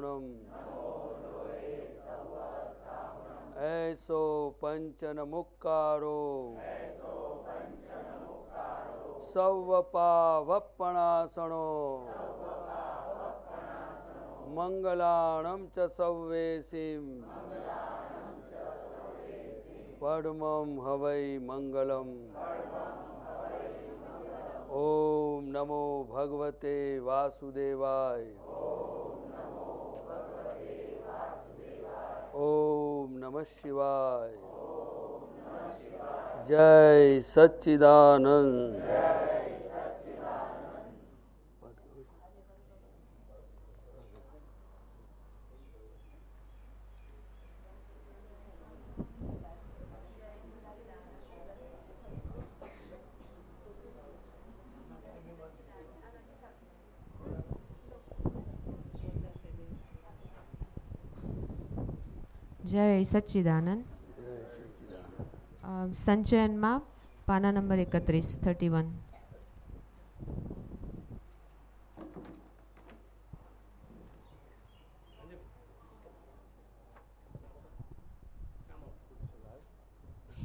સાપણમ એસો પંચન મુકારો સૌ પાવપણાસણો મંગલાણમ ચ સૌવેસીમ પડમમ હવૈ મંગલમ. ઓમ નમો ભગવતે વાસુદેવાય. ઓમ નમઃ શિવાય. જય સચ્ચિદાનંદ. જય સચ્ચિદાનંદ સંચયનમાં પાના નંબર એકત્રીસ થર્ટી વન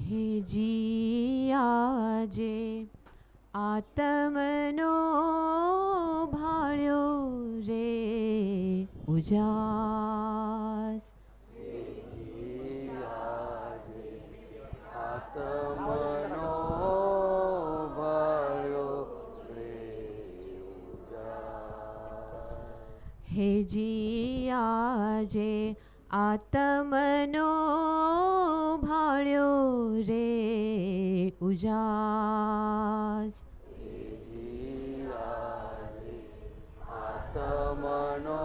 હે જીયાજે આત્મનો ભાળ્યો રે ઉજાસ હે જીયાજે આતમનો ભાળ્યો રે ઉજાસ. આત્મનો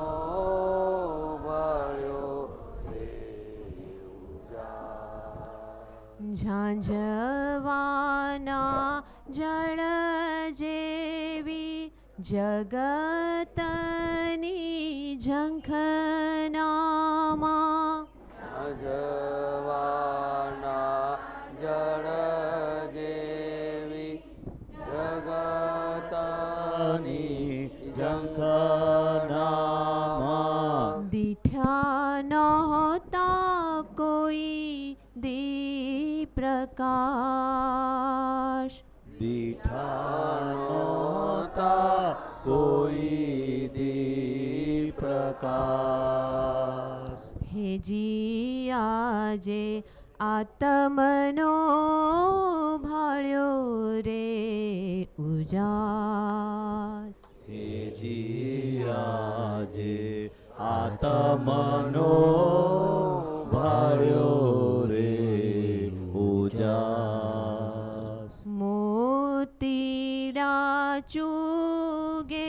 ઝાંઝવાના જળ જેવી જગતની ઝંખનામાં. અજવાના જળ જેવી જગતની જંખનામાં પ્રકાશ. દીઠાનોતા કોઈ દી પ્રકાશ હે જીયાજે આત્મનો ભાળ્યો રે ઉજાસ. હે જીયાજે આત્મનો ભાળ્યો મોતીડા ચૂગે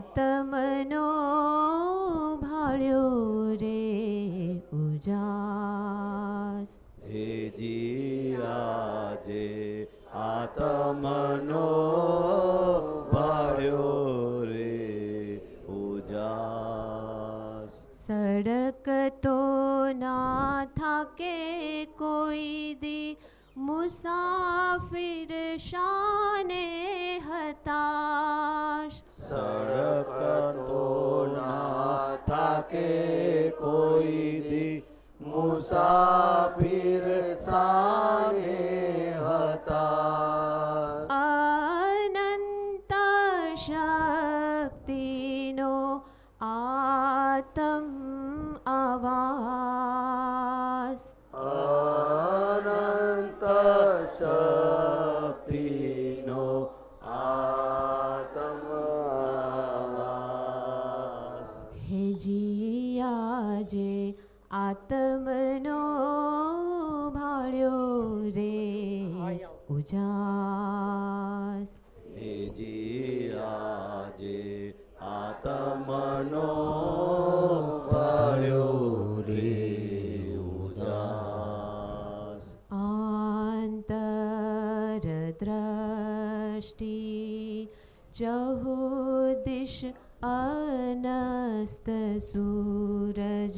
આત્મનો ભાળ્યો રે ઉજાસ હે જીયાજે આત્મનો ભાળ્યો રે ઉજાસ સડક તો ના થાકે કોઈ દી મુસાફિર શાને હતાશ સડક તો ના થાકે કોઈ દી. મુસાફિર સાને હતા અનંત શક્તિનો આતમ આવાસ ખેજિયા જે આતમનો ભાળ્યો રે ઉજાસ ખેજિયા જે આતમનો ભાળ્યો રે ઉજાસ આંતર દ્રષ્ટિ જો अस्त सूरज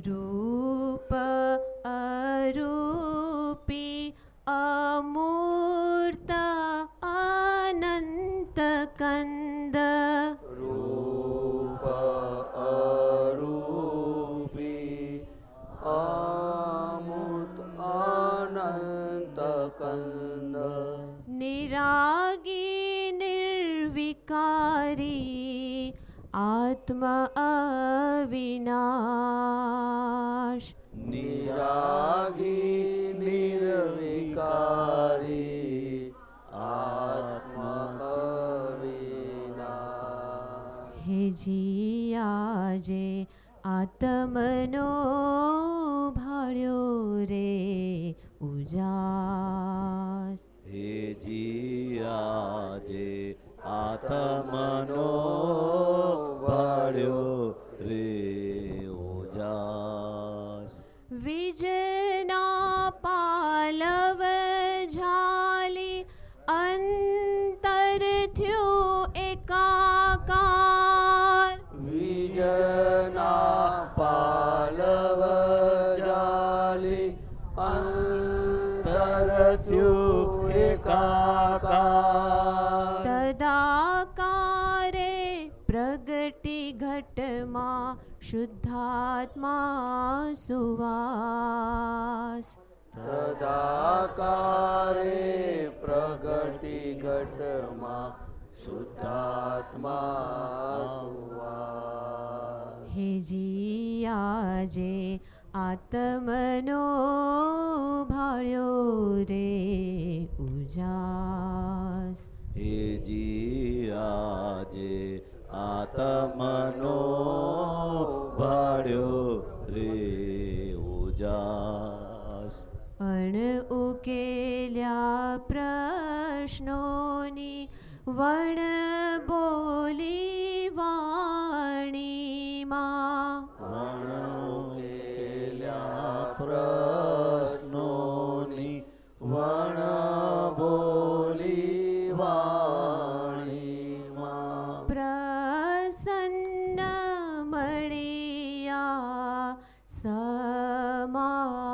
潤う Sama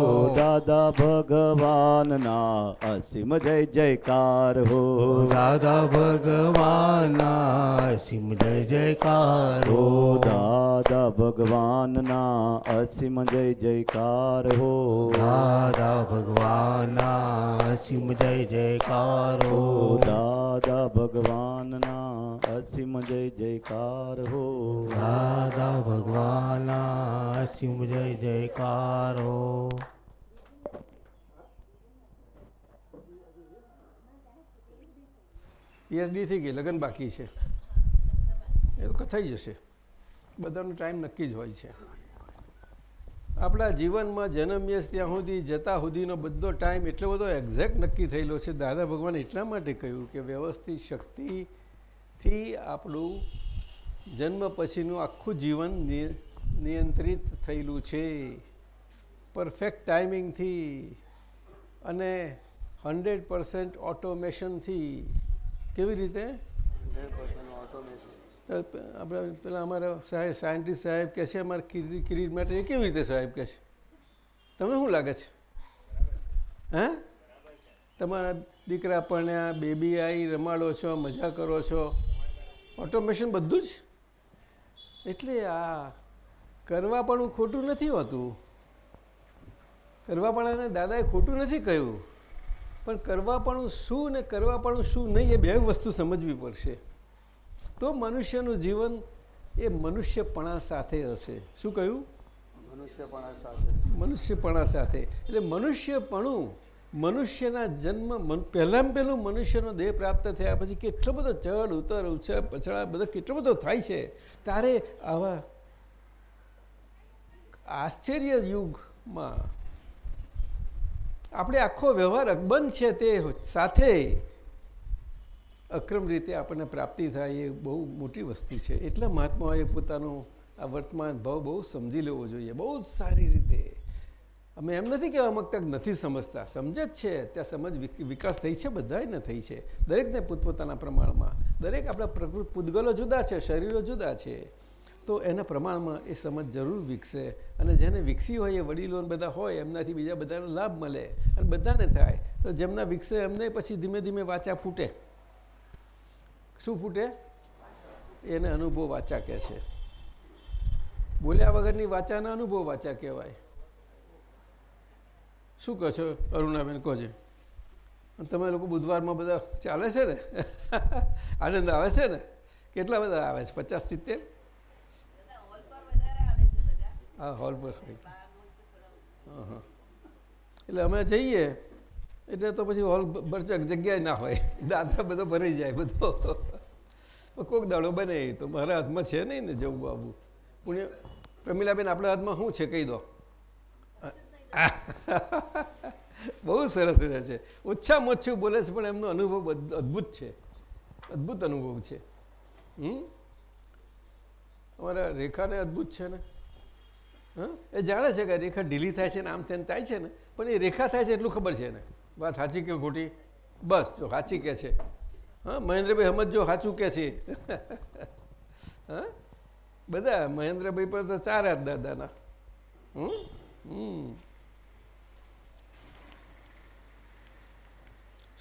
દાદા ભગવાનના અસીમ જય જયકાર હો. દાદા ભગવાનના અસીમ જય જયકાર હો. દાદા ભગવાનના અસીમ જય જયકાર હો. દાદા ભગવાનના અસીમ જય જયકાર હો. દાદા ભગવાનના અસીમ જય જયકાર હો. દાદા ભગવાન અસીમ જય જયકાર હો. પીએચડી થઈ ગઈ, લગ્ન બાકી છે. એ તો થઈ જશે. બધાનો ટાઈમ નક્કી જ હોય છે. આપણા જીવનમાં જન્મીએ ત્યાં સુધી, જતા સુધીનો બધો ટાઈમ એટલો બધો એક્ઝેક્ટ નક્કી થયેલો છે. દાદા ભગવાન એટલા માટે કહ્યું કે વ્યવસ્થિત શક્તિથી આપણું જન્મ પછીનું આખું જીવન નિયંત્રિત થયેલું છે. પરફેક્ટ ટાઈમિંગથી અને હંડ્રેડ પર્સન્ટ ઓટોમેશનથી કેવી રીતે? આપણે પેલા અમારા સાહેબ સાયન્ટિસ્ટ સાહેબ કહે છે અમારે કિરીટ માટે એ કેવી રીતે સાહેબ કહે છે? તમને શું લાગે છે? હે? તમારા દીકરા પરણ્યા બેબી આવી રમાડો છો મજા કરો છો. ઓટોમેશન બધું જ? એટલે આ કરવા પણ ખોટું નથી હોતું. કરવા પણ દાદાએ ખોટું નથી કહ્યું. પણ કરવા પણ શું ને કરવા પણ શું નહીં એ બે વસ્તુ સમજવી પડશે. તો મનુષ્યનું જીવન એ મનુષ્યપણા સાથે હશે. શું કહ્યું? મનુષ્યપણા સાથે મનુષ્યપણા સાથે. એટલે મનુષ્યપણું મનુષ્યના જન્મ પહેલામાં પહેલું મનુષ્યનો દેહ પ્રાપ્ત થયા પછી કેટલો બધો ચડ ઉતર ઉછળ પછડા બધો કેટલો બધો થાય છે. તારે આવા આશ્ચર્ય યુગમાં આપણે આખો વ્યવહાર અકબંધ છે તે સાથે અક્રમ રીતે આપણને પ્રાપ્તિ થાય એ બહુ મોટી વસ્તુ છે. એટલે મહાત્માઓએ પોતાનો આ વર્તમાન ભાવ બહુ સમજી લેવો જોઈએ. બહુ જ સારી રીતે. અમે એમ નથી કહેવા માગતા નથી સમજતા. સમજે જ છે. ત્યાં સમજ વિક- વિકાસ થઈ છે બધાને થઈ છે. દરેકને પોતપોતાના પ્રમાણમાં. દરેક આપણા પ્રકૃતિ પૂતગલો જુદા છે, શરીરો જુદા છે. તો એના પ્રમાણમાં એ સમજ જરૂર વિકસે. અને જેને વિકસી હોય એ વડીલો બધા હોય, એમનાથી બીજા બધાનો લાભ મળે અને બધાને થાય. તો જેમના વિકસે એમને પછી ધીમે ધીમે વાચા ફૂટે. શું ફૂટે? એને અનુભવ વાચા કહે છે. બોલ્યા વગરની વાચાના અનુભવ વાચા કહેવાય. શું કહો છો, અરુણાબેન? કહો છે. તમે લોકો બુધવારમાં બધા ચાલે છે ને? આનંદ આવે છે ને? કેટલા બધા આવે છે? પચાસ સિત્તેર? હા હોલ પર હોય એટલે અમે જઈએ, એટલે તો પછી હોલ બરચક જગ્યાએ ના હોય. દાદરા બધો ભરાઈ જાય બધો. કોક દાડો બને તો. મારા હાથમાં છે નહીં ને જવું આવવું પુણ્ય, પ્રમીલાબેન આપણા હાથમાં શું છે કહી દો. બહુ સરસ રહે છે. ઓછામાં ઓછું બોલે છે, પણ એમનો અનુભવ અદભુત છે. અદ્ભુત અનુભવ છે. હમ? અમારા રેખાને અદ્ભુત છે ને? એ જાણે છે કે રેખા ઢીલી થાય છે ને આમ તેમ થાય છે ને, પણ એ રેખા થાય છે એટલું ખબર છે ને વાત સાચી કે ખોટી? બસ, જો સાચી કે છે. હા? મહેન્દ્રભાઈ સમજો સાચું કે છે. હા? બધા મહેન્દ્રભાઈ પર તો ચાર હાથ દાદાના. હમ.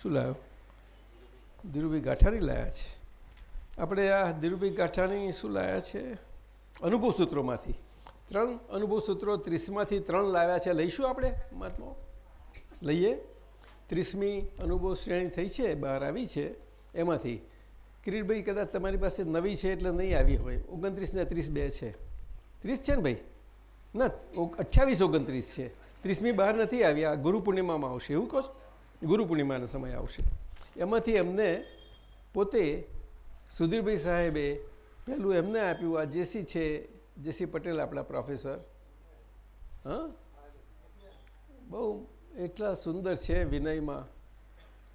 શું લાવ્યો? ધીરુભાઈ ગાંઠાણી લાયા છે. આપણે આ ધીરુભાઈ ગાંઠાણી શું લાયા છે? અનુભવ સૂત્રોમાંથી. ત્રણ અનુભવ સૂત્રો ત્રીસમાંથી ત્રણ લાવ્યા છે. લઈશું આપણે મહાત્મા? લઈએ. ત્રીસમી અનુભવ શ્રેણી થઈ છે બહાર આવી છે. એમાંથી કિરીટભાઈ કદાચ તમારી પાસે નવી છે એટલે નહીં આવી હોય. ઓગણત્રીસ ને ત્રીસ બે છે. ત્રીસ છે ને ભાઈ? ના અઠ્યાવીસ ઓગણત્રીસ છે. ત્રીસમી બહાર નથી આવી. આ ગુરુ પૂર્ણિમામાં આવશે. એવું કહો ગુરુ પૂર્ણિમાનો સમય આવશે. એમાંથી એમને પોતે સુધીરભાઈ સાહેબે પહેલું એમને આપ્યું. આ જેસી છે જેસી પટેલ આપણા પ્રોફેસર. હા? બહુ એટલા સુંદર છે વિનયમાં.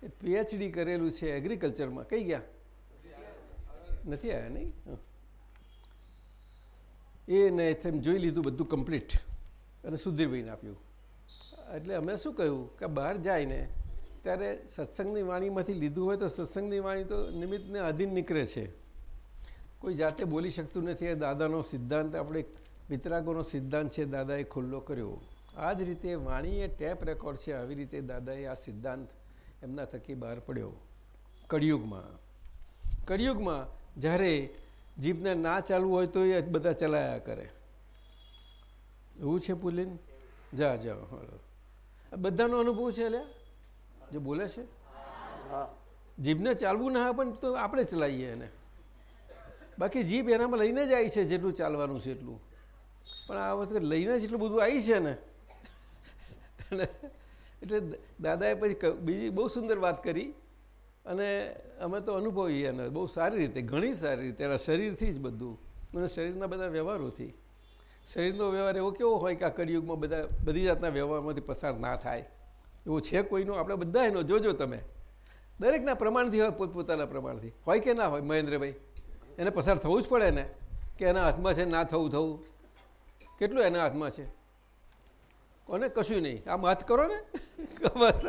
એ પીએચડી કરેલું છે એગ્રીકલ્ચરમાં કઈ ગયા? નથી આવ્યા નહીં. એને એમ જોઈ લીધું બધું કમ્પ્લીટ અને સુધીરભાઈને આપ્યું. એટલે અમે શું કહ્યું કે બહાર જાય ને ત્યારે સત્સંગની વાણીમાંથી લીધું હોય તો સત્સંગની વાણી તો નિમિત્તને આધીન નીકળે છે. કોઈ જાતે બોલી શકતું નથી. એ દાદાનો સિદ્ધાંત આપણે વિતરાગોનો સિદ્ધાંત છે દાદાએ ખુલ્લો કર્યો. આ જ રીતે વાણીએ ટેપ રેકોર્ડ છે આવી રીતે દાદાએ આ સિદ્ધાંત એમના થકી બહાર પડ્યો. કળિયુગમાં કળિયુગમાં જ્યારે જીભને ના ચાલવું હોય તો એ બધા ચલાયા કરે. એવું છે પુલિન? જા જા બધાનો અનુભવ છે અલ્યા? જે બોલે છે? જીભને ચાલવું ના હોય પણ તો આપણે ચલાવીએ એને. બાકી જીભ એનામાં લઈને જ આવી છે, જેટલું ચાલવાનું છે એટલું. પણ આ વખતે લઈને જ એટલું બધું આવી છે ને? એટલે દાદાએ પછી બીજી બહુ સુંદર વાત કરી. અને અમે તો અનુભવીએ એને બહુ સારી રીતે, ઘણી સારી રીતે, એના શરીરથી જ બધું. અને શરીરના બધા વ્યવહારોથી. શરીરનો વ્યવહાર એવો કેવો હોય કે આ કળિયુગમાં બધા, બધી જાતના વ્યવહારમાંથી પસાર ના થાય. એવો છે કોઈનો? આપણે બધા એનો જોજો તમે. દરેકના પ્રમાણથી હોય, પોતપોતાના પ્રમાણથી. હોય કે ના હોય, મહેન્દ્રભાઈ? એને પસાર થવું જ પડે ને, કે એના હાથમાં છે ના થવું થવું. કેટલું એના હાથમાં છે? કોને? કશું નહીં. આમ હાથ કરો ને. બસ.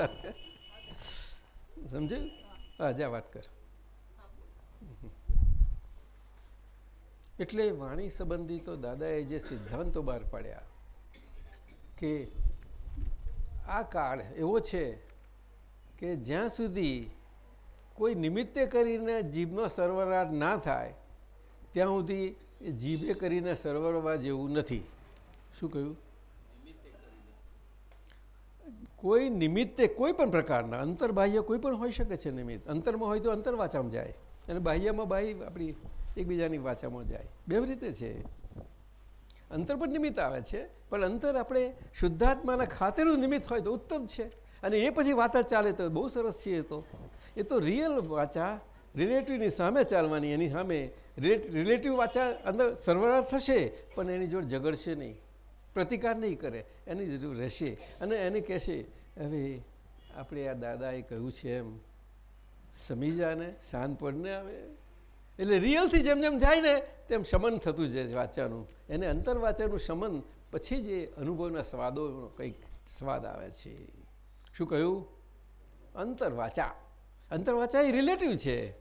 સમજ્યું? હા, જા, વાત કર. એટલે વાણી સંબંધી તો દાદાએ જે સિદ્ધાંતો બહાર પાડ્યા, કે આ કાળ એવો છે કે જ્યાં સુધી કોઈ નિમિત્તે કરીને જીભનો સરવરાટ ના થાય, ત્યાં સુધી જીભે કરીને સરવરવા જેવું નથી. શું કહ્યું? કોઈ નિમિત્તે કોઈ પણ પ્રકારના અંતરબાહ્ય કોઈ પણ હોઈ શકે છે નિમિત્ત. અંતરમાં હોય તો અંતર વાચામાં જાય. અને બાહ્યમાં બાહ્ય આપણી એકબીજાની વાચામાં જાય. બે રીતે છે. અંતર પણ નિમિત્ત આવે છે, પણ અંતર આપણે શુદ્ધાત્માના ખાતેનું નિમિત્ત હોય તો ઉત્તમ છે. અને એ પછી વાતા ચાલે તો બહુ સરસ છે તો. એ તો રિયલ વાચા રિલેટિવની સામે ચાલવાની, એની સામે. રિલેટિવ વાચા અંદર સરવરા થશે, પણ એની જોડે ઝઘડશે નહીં. પ્રતિકાર નહીં કરે, એની જરૂર રહેશે. અને એને કહેશે હવે આપણે આ દાદાએ કહ્યું છે એમ. સમી જાને શાંત પડને આવે. એટલે રિયલથી જેમ જેમ જાય ને, તેમ શમન થતું જાય વાંચાનું. એને અંતર વાંચાનું શમન પછી જ એ અનુભવના સ્વાદોનો કંઈક સ્વાદ આવે છે. શું કહ્યું? અંતર વાચા અંતર વાચા એ રિલેટિવ છે.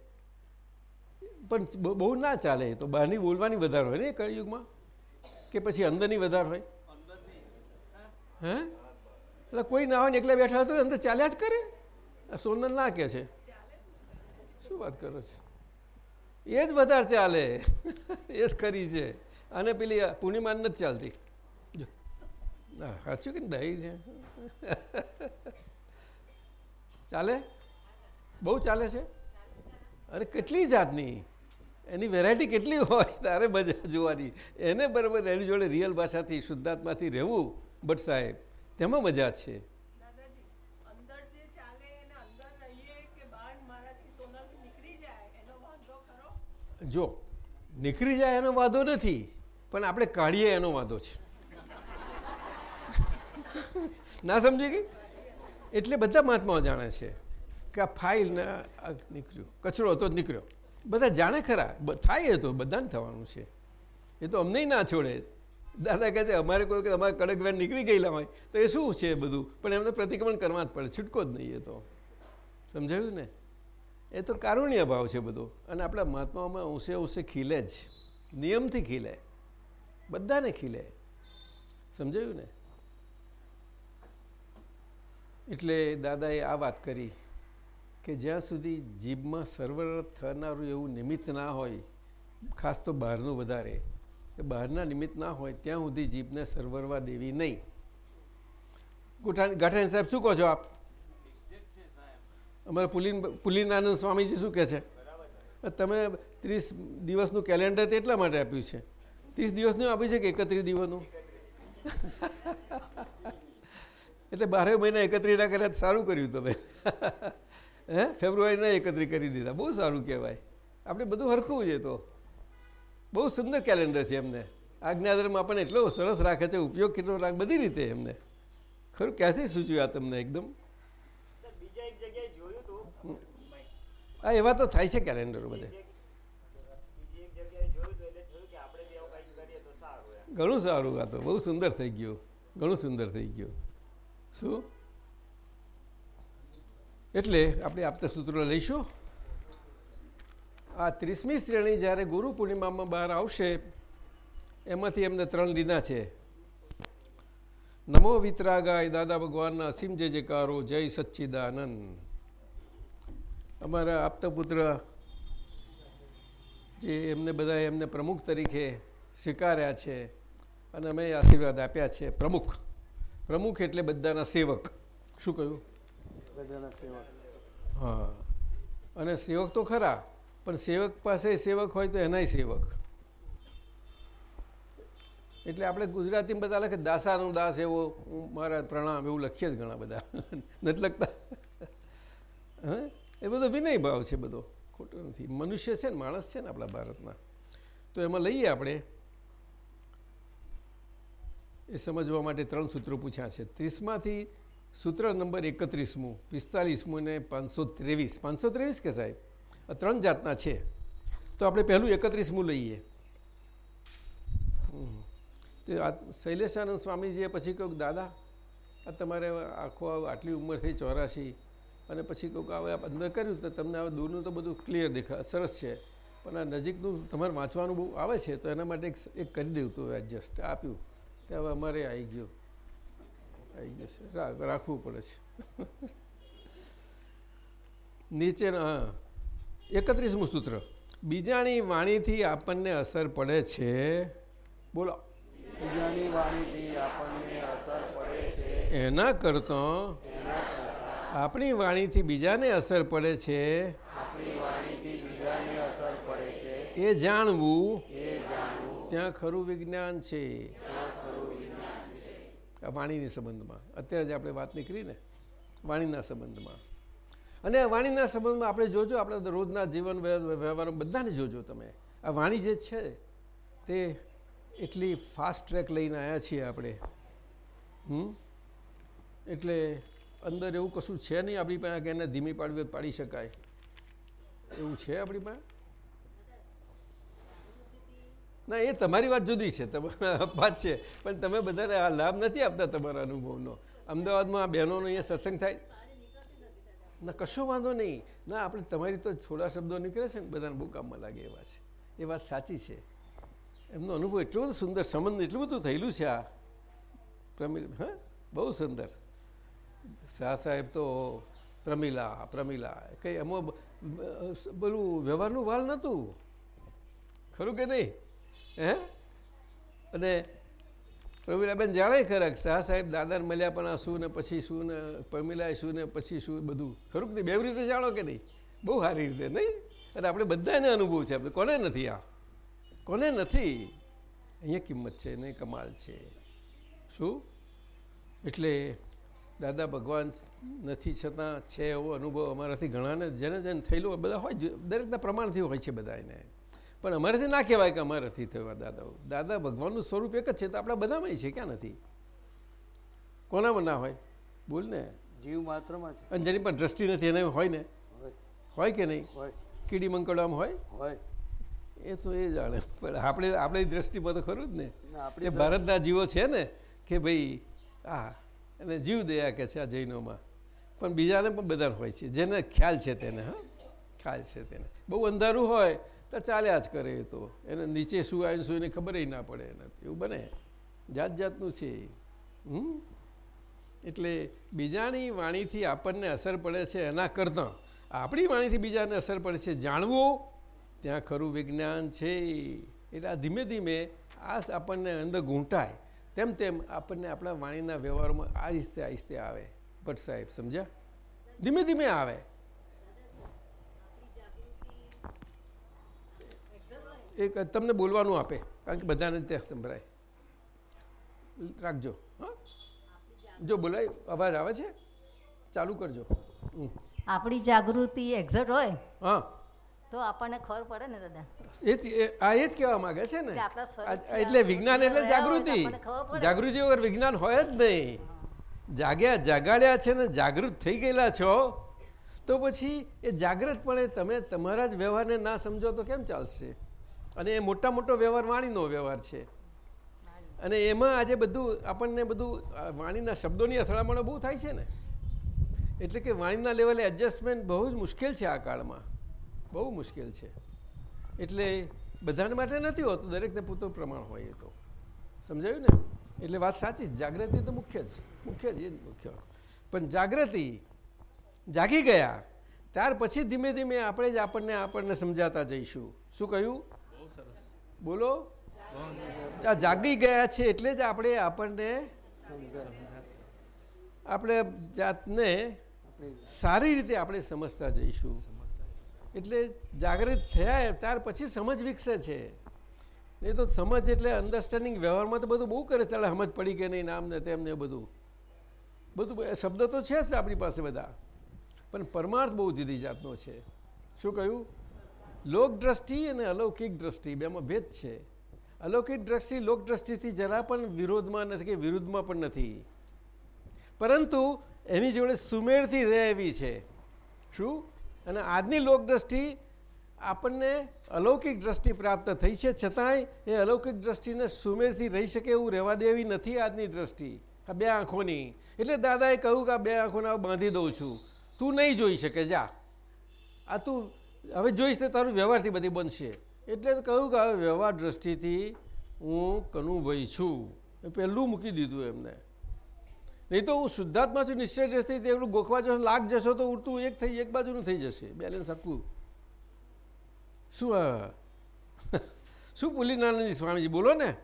પણ બહુ- ના ચાલે, તો બહારની બોલવાની વધારે હોય ને કળિયુગમાં? કે પછી અંદરની વધારે હોય? હે? એટલે કોઈ ના હોય ને એકલા બેઠા હોય તો અંદર ચાલ્યા જ કરે? સોનલ ના કે છે? શું વાત કરો છો? એ જ વધારે ચાલે. એ જ ખરી છે. અને પેલી પૂર્ણિમાન નથી ચાલતી. જો. સાચું કે દહીં છે. ચાલે? બહુ ચાલે છે? અરે કેટલી જાતની? એની વેરાયટી કેટલી હોય? તારે મજા જોવાની. એને બરાબર એની જોડે રિયલ ભાષાથી શુદ્ધાત્માથી રહેવું. બટ સાહેબ તેમાં મજા છે. જો નીકળી જાય એનો વાંધો નથી પણ આપણે કાઢીએ એનો વાંધો છે. ના સમજી ગઈ એટલે બધા મહાત્માઓ જાણે છે. કે આ ફાઇલ ને નીકળ્યું. કચરો હતો, નીકળ્યો. બધા જાણે ખરા થાય એ તો, બધાને થવાનું છે. એ તો અમને ના છોડે. દાદા કહે છે, અમારે કોઈ અમારે કડક વેન નીકળી ગયેલા હોય, તો એ શું છે બધું? પણ એમને પ્રતિક્રમણ કરવા જ પડે, છૂટકો જ નહીં એ તો. સમજાયું ને? એ તો કારુણ્ય ભાવ છે બધો. અને આપણા મહાત્માઓમાં ઊંસે ઊંસે ખીલે જ. નિયમથી ખીલે. બધાને ખીલે. સમજાયું ને? એટલે દાદાએ આ વાત કરી. કે જ્યાં સુધી જીભમાં સર્વર થનારું એવું નિમિત્ત ના હોય ખાસ તો બહારનું વધારે કે બહારના નિમિત્ત ના હોય ત્યાં સુધી જીભને સરવરવા દેવી નહીં. ગુઠાણી ગાંઠાણી સાહેબ શું કહો છો આપ? અમારા પુલિન પુલિનાનંદ સ્વામીજી શું કહે છે? તમે ત્રીસ દિવસનું કેલેન્ડર તે એટલા માટે આપ્યું છે. ત્રીસ દિવસનું આપ્યું છે કે એકત્રીસ દિવસનું? એટલે બારે મહિના એકત્રીસ ના કર્યા સારું કર્યું તમે. હે? ફેબ્રુઆરીના એકત્રિત કરી દીધા. બહુ સારું કહેવાય. આપણે બધું હરખવું છે તો. બહુ સુંદર કેલેન્ડર છે એમને. આજ્ઞાધર્મ આપણને એટલો સરસ રાખે છે ઉપયોગ કેટલો રાખ બધી રીતે એમને. ખરું? ક્યાંથી સૂચ્યું આ તમને એકદમ? હા એવા તો થાય છે કેલેન્ડરો બધે. ઘણું સારું આ તો. બહુ સુંદર થઈ ગયું. ઘણું સુંદર થઈ ગયું. શું? એટલે આપણે આપતા સૂત્રો લઈશું. આ ત્રીસમી શ્રેણી જ્યારે ગુરુ પૂર્ણિમામાં બહાર આવશે, એમાંથી એમને ત્રણ લીધા છે. નમો વિતરાગાય દાદા ભગવાનના અસીમ જય જયકારો, જય સચ્ચિદાનંદ. અમારા આપતા પુત્ર જે એમને બધા એમને પ્રમુખ તરીકે સ્વીકાર્યા છે અને અમે આશીર્વાદ આપ્યા છે. પ્રમુખ. પ્રમુખ એટલે બધાના સેવક. શું કહ્યું? હા. અને સેવક તો ખરા, પણ સેવક પાસે સેવક હોય તો એનાય સેવક. એટલે આપણે ગુજરાતીમાં બધા લખે દાસાનો દાસ એવો, હું મારા પ્રણામ એવું લખીએ જ ઘણા બધા. નથી લખતા. હા? એ બધો વિનય ભાવ છે બધો. ખોટો નથી. મનુષ્ય છે ને, માણસ છે ને આપણા ભારતમાં તો એમાં લઈએ આપણે. એ સમજવા માટે ત્રણ સૂત્રો પૂછ્યા છે. ત્રીસમાંથી સૂત્ર નંબર એકત્રીસમું, પિસ્તાલીસમું ને પાંચસો ત્રેવીસ. પાંચસો ત્રેવીસ કે સાહેબ? આ ત્રણ જાતના છે. તો આપણે પહેલું એકત્રીસમું લઈએ. તો શૈલેષાનંદ સ્વામીજીએ પછી કહ્યું દાદા, આ તમારે આખો આટલી ઉંમર થઈ ચોરાશી અને પછી કહું હવે આ અંદર કર્યું તો તમને હવે દૂરનું તો બધું ક્લિયર દેખા સરસ છે. પણ આ નજીકનું તમારે વાંચવાનું બહુ આવે છે, તો એના માટે એક એક કરી દેવું હતું એડજસ્ટ આપ્યું. કે હવે અમારે આવી ગયું. આવી ગયું છે રાખવું પડે છે નીચે હા એકત્રીસમું સૂત્ર બીજાની વાણીથી આપણને અસર પડે છે બોલો બીજાની વાણીથી આપણને અસર પડે છે એના કરતાં આપણી વાણીથી બીજાને અસર પડે છે આપણી વાણીથી બીજાને અસર પડે છે એ જાણવું ત્યાં ખરું વિજ્ઞાન છે વાણીની સંબંધમાં. અત્યારે જે આપણે વાત નીકળી ને, વાણીના સંબંધમાં. અને વાણીના સંબંધમાં આપણે જોજો, આપણે રોજના જીવન વ્ય- વ્યવહારો બધાને જોજો તમે. આ વાણી જે છે, તે એટલી ફાસ્ટ ટ્રેક લઈને આવ્યા છીએ આપણે. હમ? એટલે અંદર એવું કશું છે નહીં આપણી પાસે કે એને ધીમી પાડવી પાડી શકાય. એવું છે આપણી પાસે? ના એ તમારી વાત જુદી છે વાત છે પણ તમે બધાને આ લાભ નથી આપતા તમારા અનુભવનો અમદાવાદમાં આ બહેનોનો અહીંયા સત્સંગ થાય ના કશો વાંધો નહીં ના આપણે તમારી તો થોડા શબ્દો નીકળે છે ને બધાને બહુ કામમાં લાગે એવા છે એ વાત સાચી છે એમનો અનુભવ એટલો બધો સુંદર સંબંધ એટલું બધું થયેલું છે આ પ્રમિલ હા બહુ સુંદર શાહ સાહેબ તો પ્રમિલા પ્રમિલા કંઈ એમાં પેલું વ્યવહારનું વાલ નહોતું ખરું કે નહીં હે? અને પ્રમીલાબેન જાણે ખરા શાહ સાહેબ દાદાને મળ્યા પણ આ શું ને પછી શું ને પ્રમીલાએ શું ને પછી શું બધું. ખરું કે બે રીતે જાણો કે નહીં? બહુ સારી રીતે, નહીં? અને આપણે બધાને અનુભવ છે, આપણે કોને નથી આ? કોને નથી? અહીંયા કિંમત છે, નહીં? કમાલ છે. શું? એટલે દાદા ભગવાન નથી છતાં છે એવો અનુભવ અમારાથી ઘણાને, જેને જેને થયેલું બધા હોય દરેકના પ્રમાણથી હોય છે બધા એને પણ અમારેથી ના કહેવાય કે અમારાથી થયો દાદા દાદા ભગવાનનું સ્વરૂપ એક જ છે તો આપણા બધામાં છે ક્યાં નથી? કોનામાં ના હોય? બોલ ને. જીવ માત્રમાં છે. અને જેની પણ દ્રષ્ટિ નથી એને હોય ને? હોય. કે નહીં? હોય. કીડી મંકોડામાં હોય? હોય. એ તો એ જાણે. પણ આપણે આપણી દ્રષ્ટિમાં તો ખરું જ ને. આપણે ભારતના જીવો છે ને કે ભાઈ આ અને જીવ દયા કે છે આ જૈનોમાં. પણ બીજાને પણ બધા હોય છે. જેને ખ્યાલ છે તેને હા? ખ્યાલ છે તેને. બહુ અંધારું હોય તો ચાલ્યા જ કરે એ તો. એને નીચે શું આવીને શું એને ખબર ના પડે એને. એવું બને. જાત જાતનું છે હમ? એટલે બીજાની વાણીથી આપણને અસર પડે છે એના કરતાં. આપણી વાણીથી બીજાને અસર પડે છે જાણવું, ત્યાં ખરું વિજ્ઞાન છે એટલે આ ધીમે ધીમે આ આપણને અંદર ઘૂંટાય તેમ તેમ આપણને આપણા વાણીના વ્યવહારોમાં આહિસ્તે આહિસ્તે આવે. ભટ્ટ સાહેબ, સમજ્યા? ધીમે ધીમે આવે. એક તમને બોલવાનું આપે કારણ કે બધાને ત્યાં સંભળાય. રાખજો હા? જો બોલાય અવાજ આવે છે? ચાલુ કરજો. આપણી જાગૃતિ એક્ઝેક્ટ હોય હા. તો આપણને ખબર પડે ને દાદા. એ જ આ એ જ કહેવા માંગે છે ને. એટલે વિજ્ઞાન એટલે જાગૃતિ. જાગૃતિ વગર વિજ્ઞાન હોય જ નહીં. જાગ્યા જાગાડ્યા છે ને જાગૃત થઈ ગયેલા છો તો પછી એ જાગૃતપણે તમે તમારા જ વ્યવહારને ના સમજો તો કેમ ચાલશે? અને એ મોટા મોટો વ્યવહાર વાણીનો વ્યવહાર છે. અને એમાં આજે બધું આપણને બધું વાણીના શબ્દોની અથડામણો બહુ થાય છે ને. એટલે કે વાણીના લેવલે એડજસ્ટમેન્ટ બહુ જ મુશ્કેલ છે આ કાળમાં. બહુ મુશ્કેલ છે. એટલે બધાને માટે નથી હોતું, દરેકને પૂરતું પ્રમાણ હોય એ તો. સમજાયું ને? એટલે વાત સાચી. જાગૃતિ તો મુખ્ય જ મુખ્ય જ, એ જ મુખ્ય. પણ જાગૃતિ જાગી ગયા, ત્યાર પછી ધીમે ધીમે આપણે જ આપણને આપણને સમજાતા જઈશું. શું કહ્યું? બોલો? જાગી ગયા છે એટલે જ આપણે આપણને આપણે જાતને સારી રીતે આપણે સમજતા જઈશું. એટલે જાગૃત થયા ત્યાર પછી સમજ વિકસે છે. નહીં તો સમજ એટલે અન્ડરસ્ટેન્ડિંગ વ્યવહારમાં તો બધું બહુ કરે ચાલે સમજ પડી કે નહીં, નામને, તેમને બધું. બધું શબ્દ તો છે જ આપણી પાસે બધા. પણ પરમાર્થ બહુ જુદી જાતનો છે. શું કહ્યું? લોક દ્રષ્ટિ અને અલૌકિક દ્રષ્ટિ બેમાં ભેદ છે. અલૌકિક દ્રષ્ટિ લોક દ્રષ્ટિથી જરા પણ વિરોધમાં નથી કે વિરુદ્ધમાં પણ નથી. પરંતુ એની જોડે સુમેળથી રહે એવી છે. શું? અને આજની લોક દ્રષ્ટિ આપણને અલૌકિક દ્રષ્ટિ પ્રાપ્ત થઈ છે, છતાંય એ અલૌકિક દ્રષ્ટિને સુમેળથી રહી શકે એવું રહેવા દેવી નથી આજની દ્રષ્ટિ. આ બે આંખોની. એટલે દાદાએ કહ્યું કે આ બે આંખોને બાંધી દઉં છું. તું નહીં જોઈ શકે, જા. આ તું હવે જોઈશ તો તારું વ્યવહારથી બધી બનશે. એટલે કહ્યું કે હવે વ્યવહાર દ્રષ્ટિથી હું કનુભાઈ છું. એ પહેલું મૂકી દીધું એમને. નહીં તો હું શુદ્ધાત્મા છું નિશ્ચય દ્રષ્ટિ તે એટલું ગોખવા જશો લાગ જશો તો ઉડતું એક થઈ એક બાજુનું થઈ જશે. બેલેન્સ આખું. શું શું શું નાનાજી સ્વામીજી બોલો ને?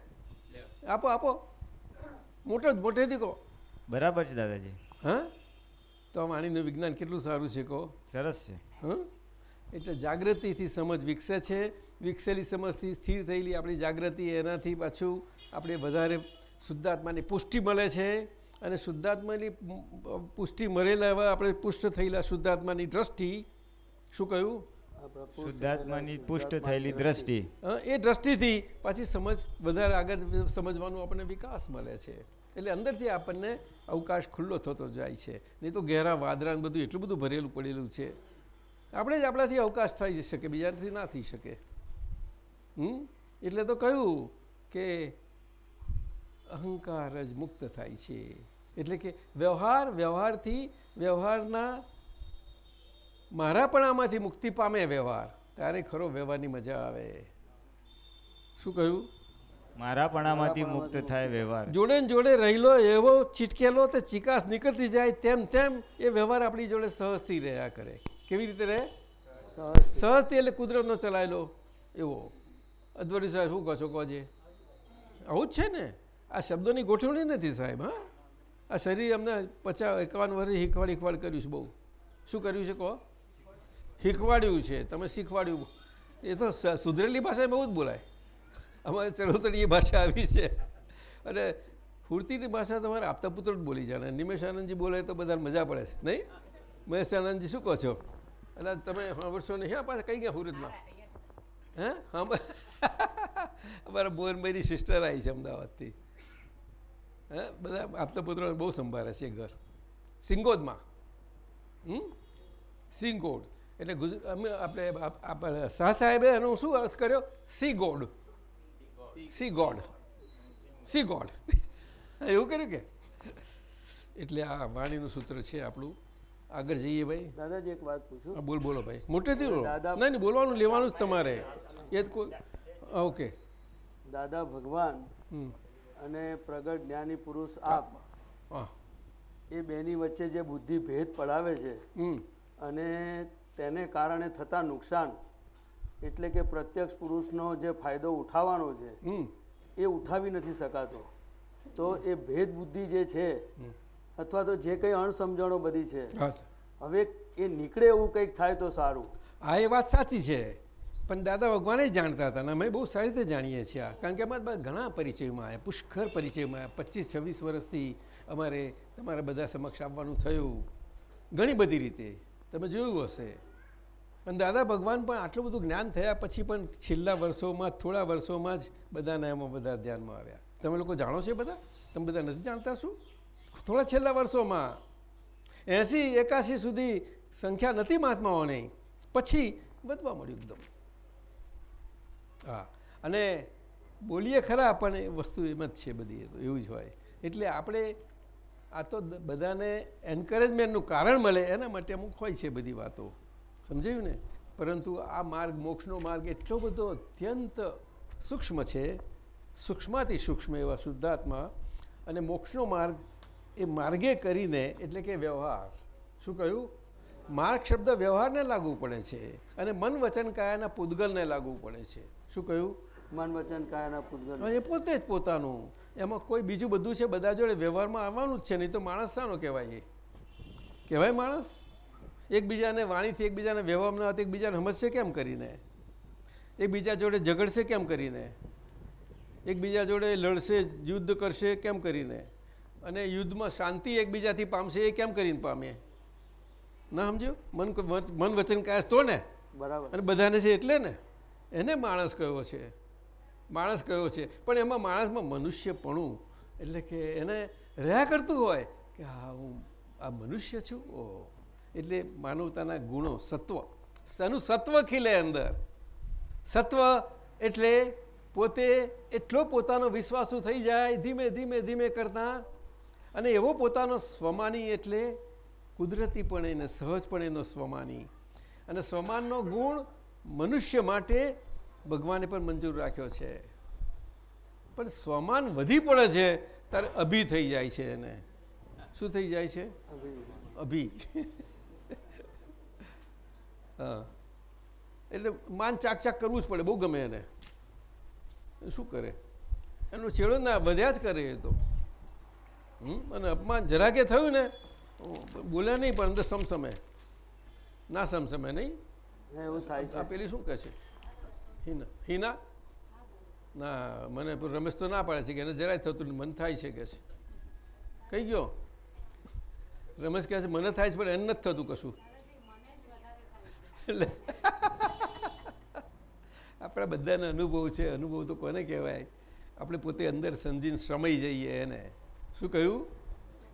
આપો આપો. મોટો જ મોટેથી કહો. બરાબર છે દાદાજી. હા? તો આ વાણીનું વિજ્ઞાન કેટલું સારું છે કહો. સરસ છે. હં? એટલે જાગૃતિથી સમજ વિકસે છે. વિકસેલી સમજથી સ્થિર થયેલી આપણી જાગૃતિ એનાથી પાછું આપણે વધારે શુદ્ધાત્માની પુષ્ટિ મળે છે. અને શુદ્ધાત્માની પુષ્ટિ મરેલા એવા આપણે પુષ્ટ થયેલા શુદ્ધાત્માની દ્રષ્ટિ શું કહ્યું? પુષ્ટ શુદ્ધાત્માની પુષ્ટ થયેલી દ્રષ્ટિ. એ દ્રષ્ટિથી પાછી સમજ વધારે આગળ સમજવાનું આપણને વિકાસ મળે છે. એટલે અંદરથી આપણને અવકાશ ખુલ્લો થતો જાય છે. નહીં તો ઘેરા વાદરા બધું એટલું બધું ભરેલું પડેલું છે. આપણે જ આપણાથી અવકાશ થઈ શકે બીજાથી ના થઈ શકે. હમ? એટલે તો કહ્યું કે અહંકાર જ મુક્ત થાય છે. એટલે કે વ્યવહાર વ્યવહારથી વ્યવહારના મારાપણામાંથી મુક્તિ પામે વ્યવહાર. ત્યારે ખરો વ્યવહારની મજા આવે. શું કહ્યું? મારાપણામાંથી મુક્ત થાય વ્યવહાર. જોડે ને જોડે રહેલો એવો ચીટકેલો તે ચિકાસ નીકળતી જાય તેમ તેમ એ વ્યવહાર આપણી જોડે સહજથી રહ્યા કરે. કેવી રીતે રહે? સહજ સહજથી એટલે કુદરતનો ચલાયેલો એવો. અદ્વૈત સાહેબ શું કહો છો? કહો જે. આવું જ છે ને? આ શબ્દોની ગોઠવણી નથી સાહેબ હા? આ શરીર અમને પચાસ એકાવન વર્ષે હિખવાડ હિખવાડ કર્યું છે બહુ. શું કર્યું છે કહો? હિખવાડ્યું છે. તમે શીખવાડ્યું. એ તો સુધરેલી ભાષામાં બહુ જ બોલાય. અમારે ચરોતરી ભાષા આવી છે. અને ફૂર્તિની ભાષા તમારે આપતા પુત્ર જ બોલી જાણે. નિમેશ આનંદજી બોલે તો બધાને મજા પડે છે. નહીં? મહેશ આનંદજી શું કહો છો? એટલે તમે વર્ષો નહીં હા પાછા? કઈ ગયા સુરતમાં? હે? હા અમારા બોરમયની સિસ્ટર આવી છે અમદાવાદથી. હે, બધા આપતા પુત્રોને બહુ સંભાળે છે ઘર. સિંગોદમાં. હમ? સિંગોડ. એટલે અમે આપણે શાહ સાહેબે એનો શું અર્થ કર્યો? See God see God see God એવું કર્યું કે? એટલે આ વાણીનું સૂત્ર છે આપણું આગળ જઈએ ભાઈ. દાદાજી એક વાત પૂછું. બોલ બોલો ભાઈ. મોટેથી બોલો દાદા- નહીં બોલવાનું લેવાનું જ તમારે. એ જ કોઈ ઓકે. દાદા ભગવાન અને પ્રગટ જ્ઞાની પુરુષ આપ એ બેની વચ્ચે જે બુદ્ધિ ભેદ પડાવે છે અને તેને કારણે થતા નુકસાન એટલે કે પ્રત્યક્ષ પુરુષનો જે ફાયદો ઉઠાવવાનો છે એ ઉઠાવી નથી શકાતો. તો એ ભેદ બુદ્ધિ જે છે અથવા તો જે કંઈ અણસમજણો બધી છે. હવે એ નીકળે એવું કંઈક થાય તો સારું. હા એ વાત સાચી છે. પણ દાદા ભગવાને જાણતા હતા અને અમે બહુ સારી રીતે જાણીએ છીએ આ. કારણ કે અમારા બધા ઘણા પરિચયમાં આવ્યા પુષ્કર પરિચયમાં આવ્યા. પચીસ છવ્વીસ વર્ષથી અમારે તમારા બધા સમક્ષ આવવાનું થયું. ઘણી બધી રીતે. તમે જોયું હશે. પણ દાદા ભગવાન પણ આટલું બધું જ્ઞાન થયા પછી પણ છેલ્લા વર્ષોમાં થોડા વર્ષોમાં જ બધાના એમાં બધા ધ્યાનમાં આવ્યા. તમે લોકો જાણો છો બધા? તમે બધા નથી જાણતા શું? થોડા છેલ્લા વર્ષોમાં એંસી, એકાસી સુધી સંખ્યા નથી મહાત્માઓની. પછી વધવા મળ્યું એકદમ. હા, અને બોલીએ ખરા, પણ એ વસ્તુ એમ જ છે બધી, એવું જ હોય. એટલે આપણે આ તો બધાને એન્કરેજમેન્ટનું કારણ મળે, એના માટે અમુક હોય છે બધી વાતો. સમજાયું ને? પરંતુ આ માર્ગ, મોક્ષનો માર્ગ એટલો બધો અત્યંત સૂક્ષ્મ છે સૂક્ષ્માથી સૂક્ષ્મ એવા શુદ્ધાત્મા, અને મોક્ષનો માર્ગ એ માર્ગે કરીને એટલે કે વ્યવહાર. શું કહ્યું? માર્ગ શબ્દ વ્યવહારને લાગુ પડે છે અને મન વચન કાયાના પૂદગલને લાગુ પડે છે. શું કહ્યું? મન વચન કાયાના પૂદગલ એ પોતે જ પોતાનું. એમાં કોઈ બીજું બધું છે બધા જોડે વ્યવહારમાં આવવાનું જ છે નહીં તો માણસ શાનો કહેવાય એ. કહેવાય માણસ? એકબીજાને વાણીથી એકબીજાને વ્યવહારમાં આવતા એકબીજાને સમજશે કેમ કરીને? એકબીજા જોડે ઝઘડશે કેમ કરીને? એકબીજા જોડે લડશે યુદ્ધ કરશે કેમ કરીને? અને યુદ્ધમાં શાંતિ એકબીજાથી પામશે એ કેમ કરીને પામે ના સમજ્યો? મન મન વચન કાયસ તો ને? બરાબર. અને બધાને છે એટલે ને? એને માણસ કયો છે? માણસ કયો છે? પણ એમાં માણસમાં મનુષ્યપણું એટલે કે એને રહ્યા કરતું હોય કે હા હું આ મનુષ્ય છું? ઓ. એટલે માનવતાના ગુણો સત્વ. એનું સત્વ ખીલે અંદર. સત્વ એટલે પોતે એટલો પોતાનો વિશ્વાસુ થઈ જાય ધીમે ધીમે ધીમે કરતા અને એવો પોતાનો સ્વમાની એટલે કુદરતીપણે એને સહજપણે એનો સ્વમાની. અને સ્વમાનનો ગુણ મનુષ્ય માટે ભગવાને પણ મંજૂર રાખ્યો છે. પણ સ્વમાન વધી પડે છે, ત્યારે અભી થઈ જાય છે એને. શું થઈ જાય છે? અભી. હા. એટલે માન ચાક ચાક કરવું જ પડે, બહુ ગમે એને. શું કરે? એનો છેડો ના, વધ્યા જ કરે એ તો? અને અપમાન જરા કે થયું ને બોલ્યા નહીં પણ અંદર સમસમે. ના સમસમે નહીં. એવું થાય છે. પેલી શું કહે છે? હિના હિના? ના મને રમેશ તો ના પાડે છે કે એને જરાય થતું મન થાય છે કે છે. કઈ ગયો? રમેશ કહે છે મને થાય છે પણ એને નથી થતું કશું. એટલે આપણા બધાને અનુભવ છે. અનુભવ તો કોને કહેવાય? આપણે પોતે અંદર સમજીને સમય જઈએ એને. શું કહ્યું?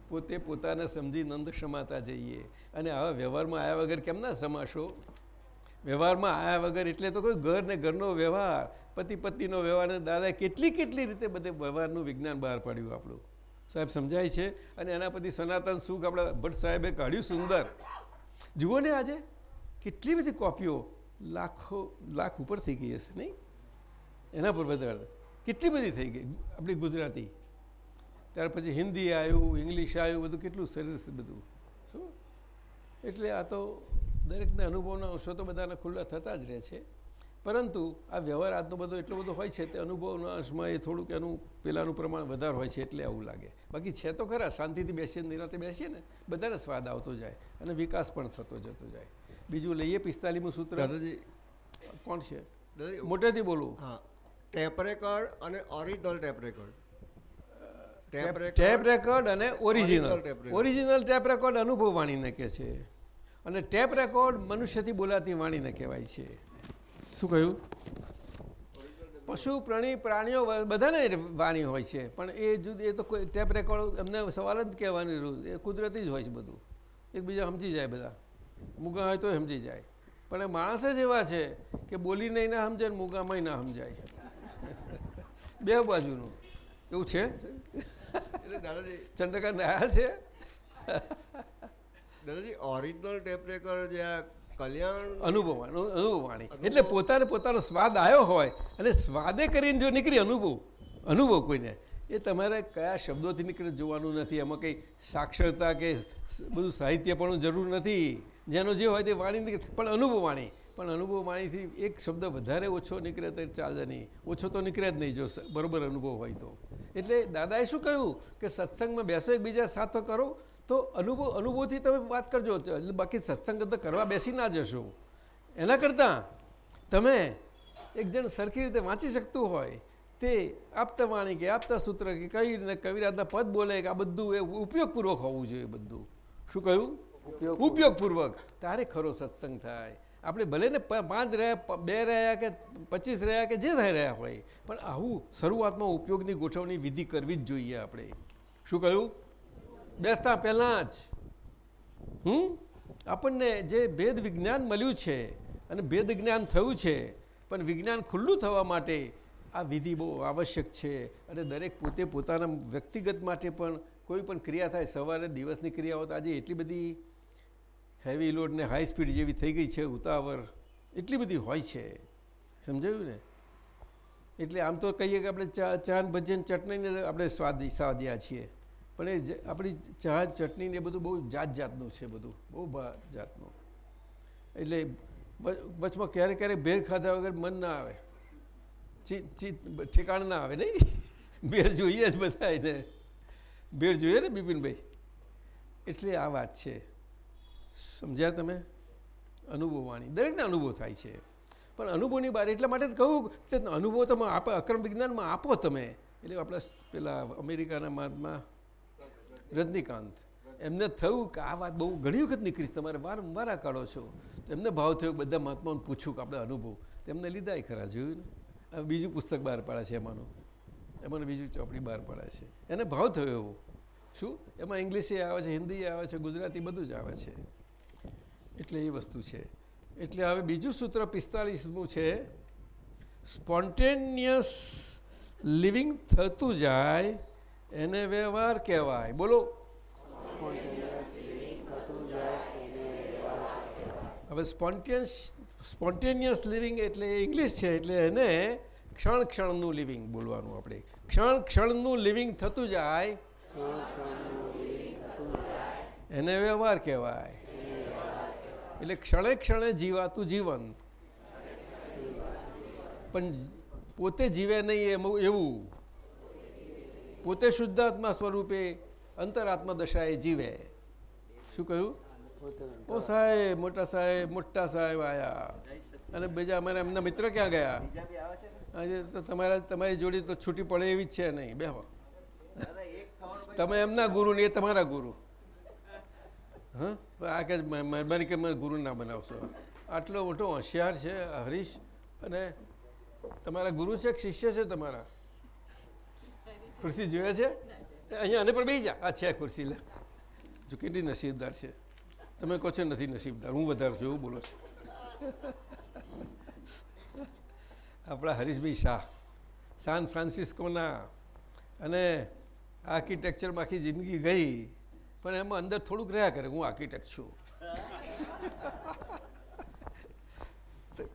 પોતે પોતાને સમજી નંદ ક્ષમાતા જઈએ. અને આવા વ્યવહારમાં આવ્યા વગર કેમ ના સમાશો વ્યવહારમાં આવ્યા વગર એટલે તો કોઈ ઘર ને ઘરનો વ્યવહાર, પતિ પત્નીનો વ્યવહાર ને દાદાએ કેટલી કેટલી રીતે બધે વ્યવહારનું વિજ્ઞાન બહાર પાડ્યું આપણું? સાહેબ સમજાય છે? અને એના પછી સનાતન સુખ આપણા ભટ્ટ સાહેબે કાઢ્યું સુંદર. જુઓ ને આજે, કેટલી બધી કોપીઓ લાખો, લાખ ઉપર થઈ ગઈ હશે, નહીં? એના પર વધારે. કેટલી બધી થઈ ગઈ? આપણી ગુજરાતી. ત્યાર પછી હિન્દી આવ્યું ઇંગ્લિશ આવ્યું બધું કેટલું સરસ બધું. શું? એટલે આ તો દરેકને અનુભવના અંશો તો બધાને ખુલ્લા થતા જ રહે છે. પરંતુ આ વ્યવહાર આજનો બધો એટલો બધો હોય છે તે અનુભવના અંશમાં એ થોડુંક એનું પહેલાંનું પ્રમાણ વધારે હોય છે એટલે આવું લાગે. બાકી છે તો ખરા શાંતિથી બેસીએ નિરાતે બેસીએ ને બધાને સ્વાદ આવતો જાય અને વિકાસ પણ થતો જતો જાય. બીજું લઈએ પિસ્તાલીમું સૂત્ર. દાદાજી કોણ છે? મોટેથી બોલું. હા ટેપ રેકોર્ડ અને original tape record. Tape record અને ઓરિજિનલ. ઓરિજિનલ ટેપ રેકોર્ડ અનુભવ વાણીને કહે છે. અને ટેપ રેકોર્ડ મનુષ્યથી બોલાતી વાણીને કહેવાય છે. શું કહ્યું? પશુ પ્રાણી પ્રાણીઓ બધાને વાણી હોય છે. પણ એ જુદી એ તો કોઈ ટેપ રેકોર્ડ એમને સવાલ જ કહેવાની જરૂર એ કુદરતી જ હોય છે બધું. એકબીજા સમજી જાય બધા. મૂગા હોય તો સમજી જાય. પણ એ માણસ જ એવા છે કે બોલી નહીં ના સમજે ને મૂગામાંય ના સમજાય. બે બાજુનું. એવું છે? એટલે દાદાજી ચંદ્રકાંત આવ્યા છે. દાદાજી ઓરિજિનલ ટેપ રેકોર્ડ જે આ કલ્યાણ અનુભવ અનુભવાણી એટલે પોતાને પોતાનો સ્વાદ આવ્યો હોય અને સ્વાદે કરીને જો નીકળી અનુભવ અનુભવ કોઈને એ તમારે કયા શબ્દોથી નીકળે જોવાનું નથી. એમાં કંઈ સાક્ષરતા કે બધું સાહિત્ય પણ જરૂર નથી. જેનો જે હોય તે વાણી નીકળે. પણ અનુભવ વાણી પણ અનુભવ વાણીથી એક શબ્દ વધારે ઓછો નીકળે તો ચાલે નહીં. ઓછો તો નીકળે જ નહીં જો બરોબર અનુભવ હોય તો. એટલે દાદાએ શું કહ્યું? કે સત્સંગમાં બેસો એકબીજા સાથે કરો તો અનુભવ અનુભવથી તમે વાત કરજો. બાકી સત્સંગ તો કરવા બેસી ના જશો. એના કરતાં તમે એક જણ સરખી રીતે વાંચી શકતું હોય તે આપતા વાણી કે આપતા સૂત્ર કે કઈ ને કવિરાજના પદ બોલે કે આ બધું એ ઉપયોગપૂર્વક હોવું જોઈએ બધું. શું કહ્યું? ઉપયોગપૂર્વક. તારે ખરો સત્સંગ થાય. આપણે ભલે ને પાંચ રહ્યા બે રહ્યા કે પચીસ રહ્યા કે જે થઈ રહ્યા હોય, પણ આવું શરૂઆતમાં ઉપયોગની ગોઠવણી વિધિ કરવી જ જોઈએ આપણે. શું કહ્યું? બેસતા પહેલાં જ. હમ? આપણને જે ભેદ વિજ્ઞાન મળ્યું છે અને ભેદ જ્ઞાન થયું છે, પણ વિજ્ઞાન ખુલ્લું થવા માટે આ વિધિ બહુ આવશ્યક છે અને દરેક પોતે પોતાના વ્યક્તિગત માટે પણ કોઈ પણ ક્રિયા થાય, સવારે દિવસની ક્રિયાઓ તો આજે એટલી બધી હેવી લોડ ને હાઈ સ્પીડ જેવી થઈ ગઈ છે, ઉતાવળ, એટલી બધી હોય છે. સમજાયું ને? એટલે આમ તો કહીએ કે આપણે ચા, ચાન ભજન, ચટણીને આપણે સ્વાદ, સ્વાદ્યા છીએ. પણ એ આપણી ચા ચટણી ને બધું બહુ જાત જાતનું છે બધું, બહુ જાતનું. એટલે વચમાં ક્યારેક ક્યારેક ભેર ખાધા વગર મન ના આવે. ઠેકાણ ના આવે, નહીં? ભેર જોઈએ જ બધા એને ભેર જોઈએ ને બિપિનભાઈ? એટલે આ વાત છે. સમજ્યા તમે? અનુભવ વાણી. દરેકને અનુભવ થાય છે. પણ અનુભવની બહાર એટલા માટે કહું કે અનુભવ તમે આપો, અક્રમ વિજ્ઞાનમાં આપો તમે. એટલે આપણા પેલા અમેરિકાના મહાત્મા રજનીકાંત. એમને થયું કે આ વાત બહુ ઘણી વખત નીકળી તમારે વારંવાર આ કાઢો છો. એમને ભાવ થયો બધા મહાત્માઓને પૂછ્યું કે આપણે અનુભવ. તેમને લીધા ખરા, જોયું ને? બીજું પુસ્તક બહાર પાડે છે એમાંનું. એમાંનું બીજું ચોપડી બહાર પાડે છે. એને ભાવ થયો એવો. શું? એમાં ઇંગ્લિશે આવે છે હિન્દી આવે છે, ગુજરાતી બધું જ આવે છે. એટલે એ વસ્તુ છે. એટલે હવે બીજું સૂત્ર પિસ્તાલીસમું છે સ્પોન્ટેનિયસ લિવિંગ થતું જાય એને વ્યવહાર કહેવાય. બોલો. હવે સ્પોન્ટેનિયસ સ્પોન્ટેનિયસ લિવિંગ એટલે ઇંગ્લિશ છે એટલે એને ક્ષણ ક્ષણનું લિવિંગ બોલવાનું આપણે. ક્ષણ ક્ષણનું લિવિંગ થતું જાય એને વ્યવહાર કહેવાય. એટલે ક્ષણે ક્ષણે જીવાતું જીવન. પણ પોતે જીવે નહીં એવું. પોતે શુદ્ધાત્મા સ્વરૂપે અંતરાત્મા દશાએ જીવે. શું કહ્યું? ઓ સાહેબ મોટા સાહેબ મોટા સાહેબ આયા. અને બીજા અમારા એમના મિત્ર ક્યાં ગયા? આજે તો તમારા તમારી જોડી તો છૂટી પડે એવી જ છે નહીં. બેહો. તમે એમના ગુરુ ને એ તમારા ગુરુ. હા? આ કે મહેરબાની કે મને ગુરુ ના બનાવશો. આટલો મોટો હોશિયાર છે હરીશ અને તમારા ગુરુ છે કે શિષ્ય છે તમારા? ખુરશી જોઈએ છે? અહીંયા અને પર બેસી જા. આ છે ખુરશી, લે. જો કેટલી નસીબદાર છે. તમે કહો છો નથી નસીબદાર. હું વધારે એવું બોલો છો. આપણા હરીશભાઈ શાહ, સાન ફ્રાન્સિસ્કોના અને આર્કિટેક્ચરમાં આખી જિંદગી ગઈ. પણ એમાં અંદર થોડુંક રહ્યા કરે, હું આર્કિટેક્ટ છું.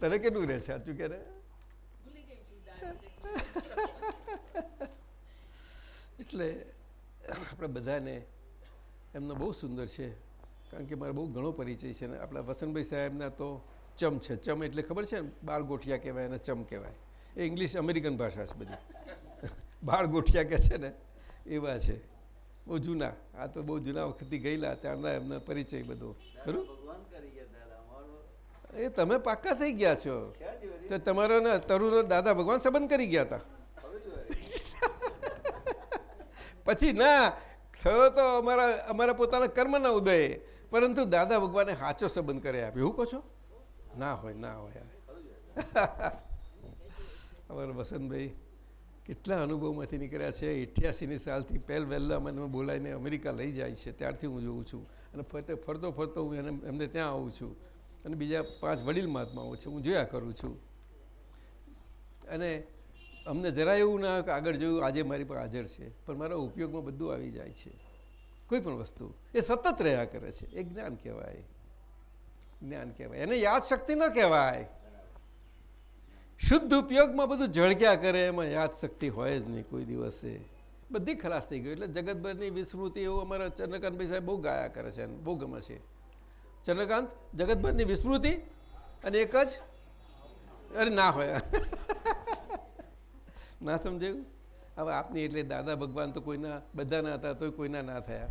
તને કેટલું રહે છે? સાચું કે એટલે આપણે બધાને એમનો બહુ સુંદર છે, કારણ કે મારો બહુ ઘણો પરિચય છે ને આપણા વસંતભાઈ સાહેબના તો ચમ છે. ચમ એટલે ખબર છે ને? બાળ ગોઠિયા કહેવાય અને ચમ કહેવાય. એ ઇંગ્લિશ અમેરિકન ભાષા છે બધી. બાળ ગોઠિયા કહે છે ને? એવા છે. બહુ જૂના. આ તો બહુ જૂના વખતથી ગયેલા, ત્યારના એમનો પરિચય બધો. ખરું? એ તમે પાક્કા થઈ ગયા છો. તો તમારો ને તરુનો દાદા ભગવાન સંબંધ કરી ગયા હતા પછી ના, થયો તો અમારા અમારા પોતાના કર્મના ઉદય. પરંતુ દાદા ભગવાને સાચો સંબંધ કરે આપ્યો એવું કહો છો? ના હોય ના હોય. અમારા વસંતભાઈ કેટલા અનુભવમાંથી નીકળ્યા છે? અઠ્યાસીની સાલથી પહેલ વહેલા મને બોલાવીને અમેરિકા લઈ જાય છે, ત્યારથી હું જોઉં છું. અને ફરતે, ફરતો ફરતો હું એને, એમને ત્યાં આવું છું. અને બીજા પાંચ વડીલ મહાત્માઓ છે, હું જોયા કરું છું. અને અમને જરા એવું ના કે આગળ જોયું, આજે મારી પર હાજર છે. પણ મારા ઉપયોગમાં બધું આવી જાય છે. કોઈ પણ વસ્તુ. એ સતત રહ્યા કરે છે. એ જ્ઞાન કહેવાય. જ્ઞાન કહેવાય. એને યાદ શક્તિ ન કહેવાય. શુદ્ધ ઉપયોગમાં બધું જળક્યા કરે, એમાં યાદશક્તિ હોય જ નહીં કોઈ દિવસે. બધી ખલાસ થઈ ગઈ એટલે જગતભરની વિસ્મૃતિ એવું અમારા ચંદ્રકાંતભાઈ સાહેબ બહુ ગાયા કરે છે બહુ ગમે છે. ચંદ્રકાંત, જગતભરની વિસ્મૃતિ અને એક જ અરે ના હોય. ના સમજાયું? હવે આપની એટલે દાદા ભગવાન તો કોઈના, બધાના હતા તો કોઈના ના થયા.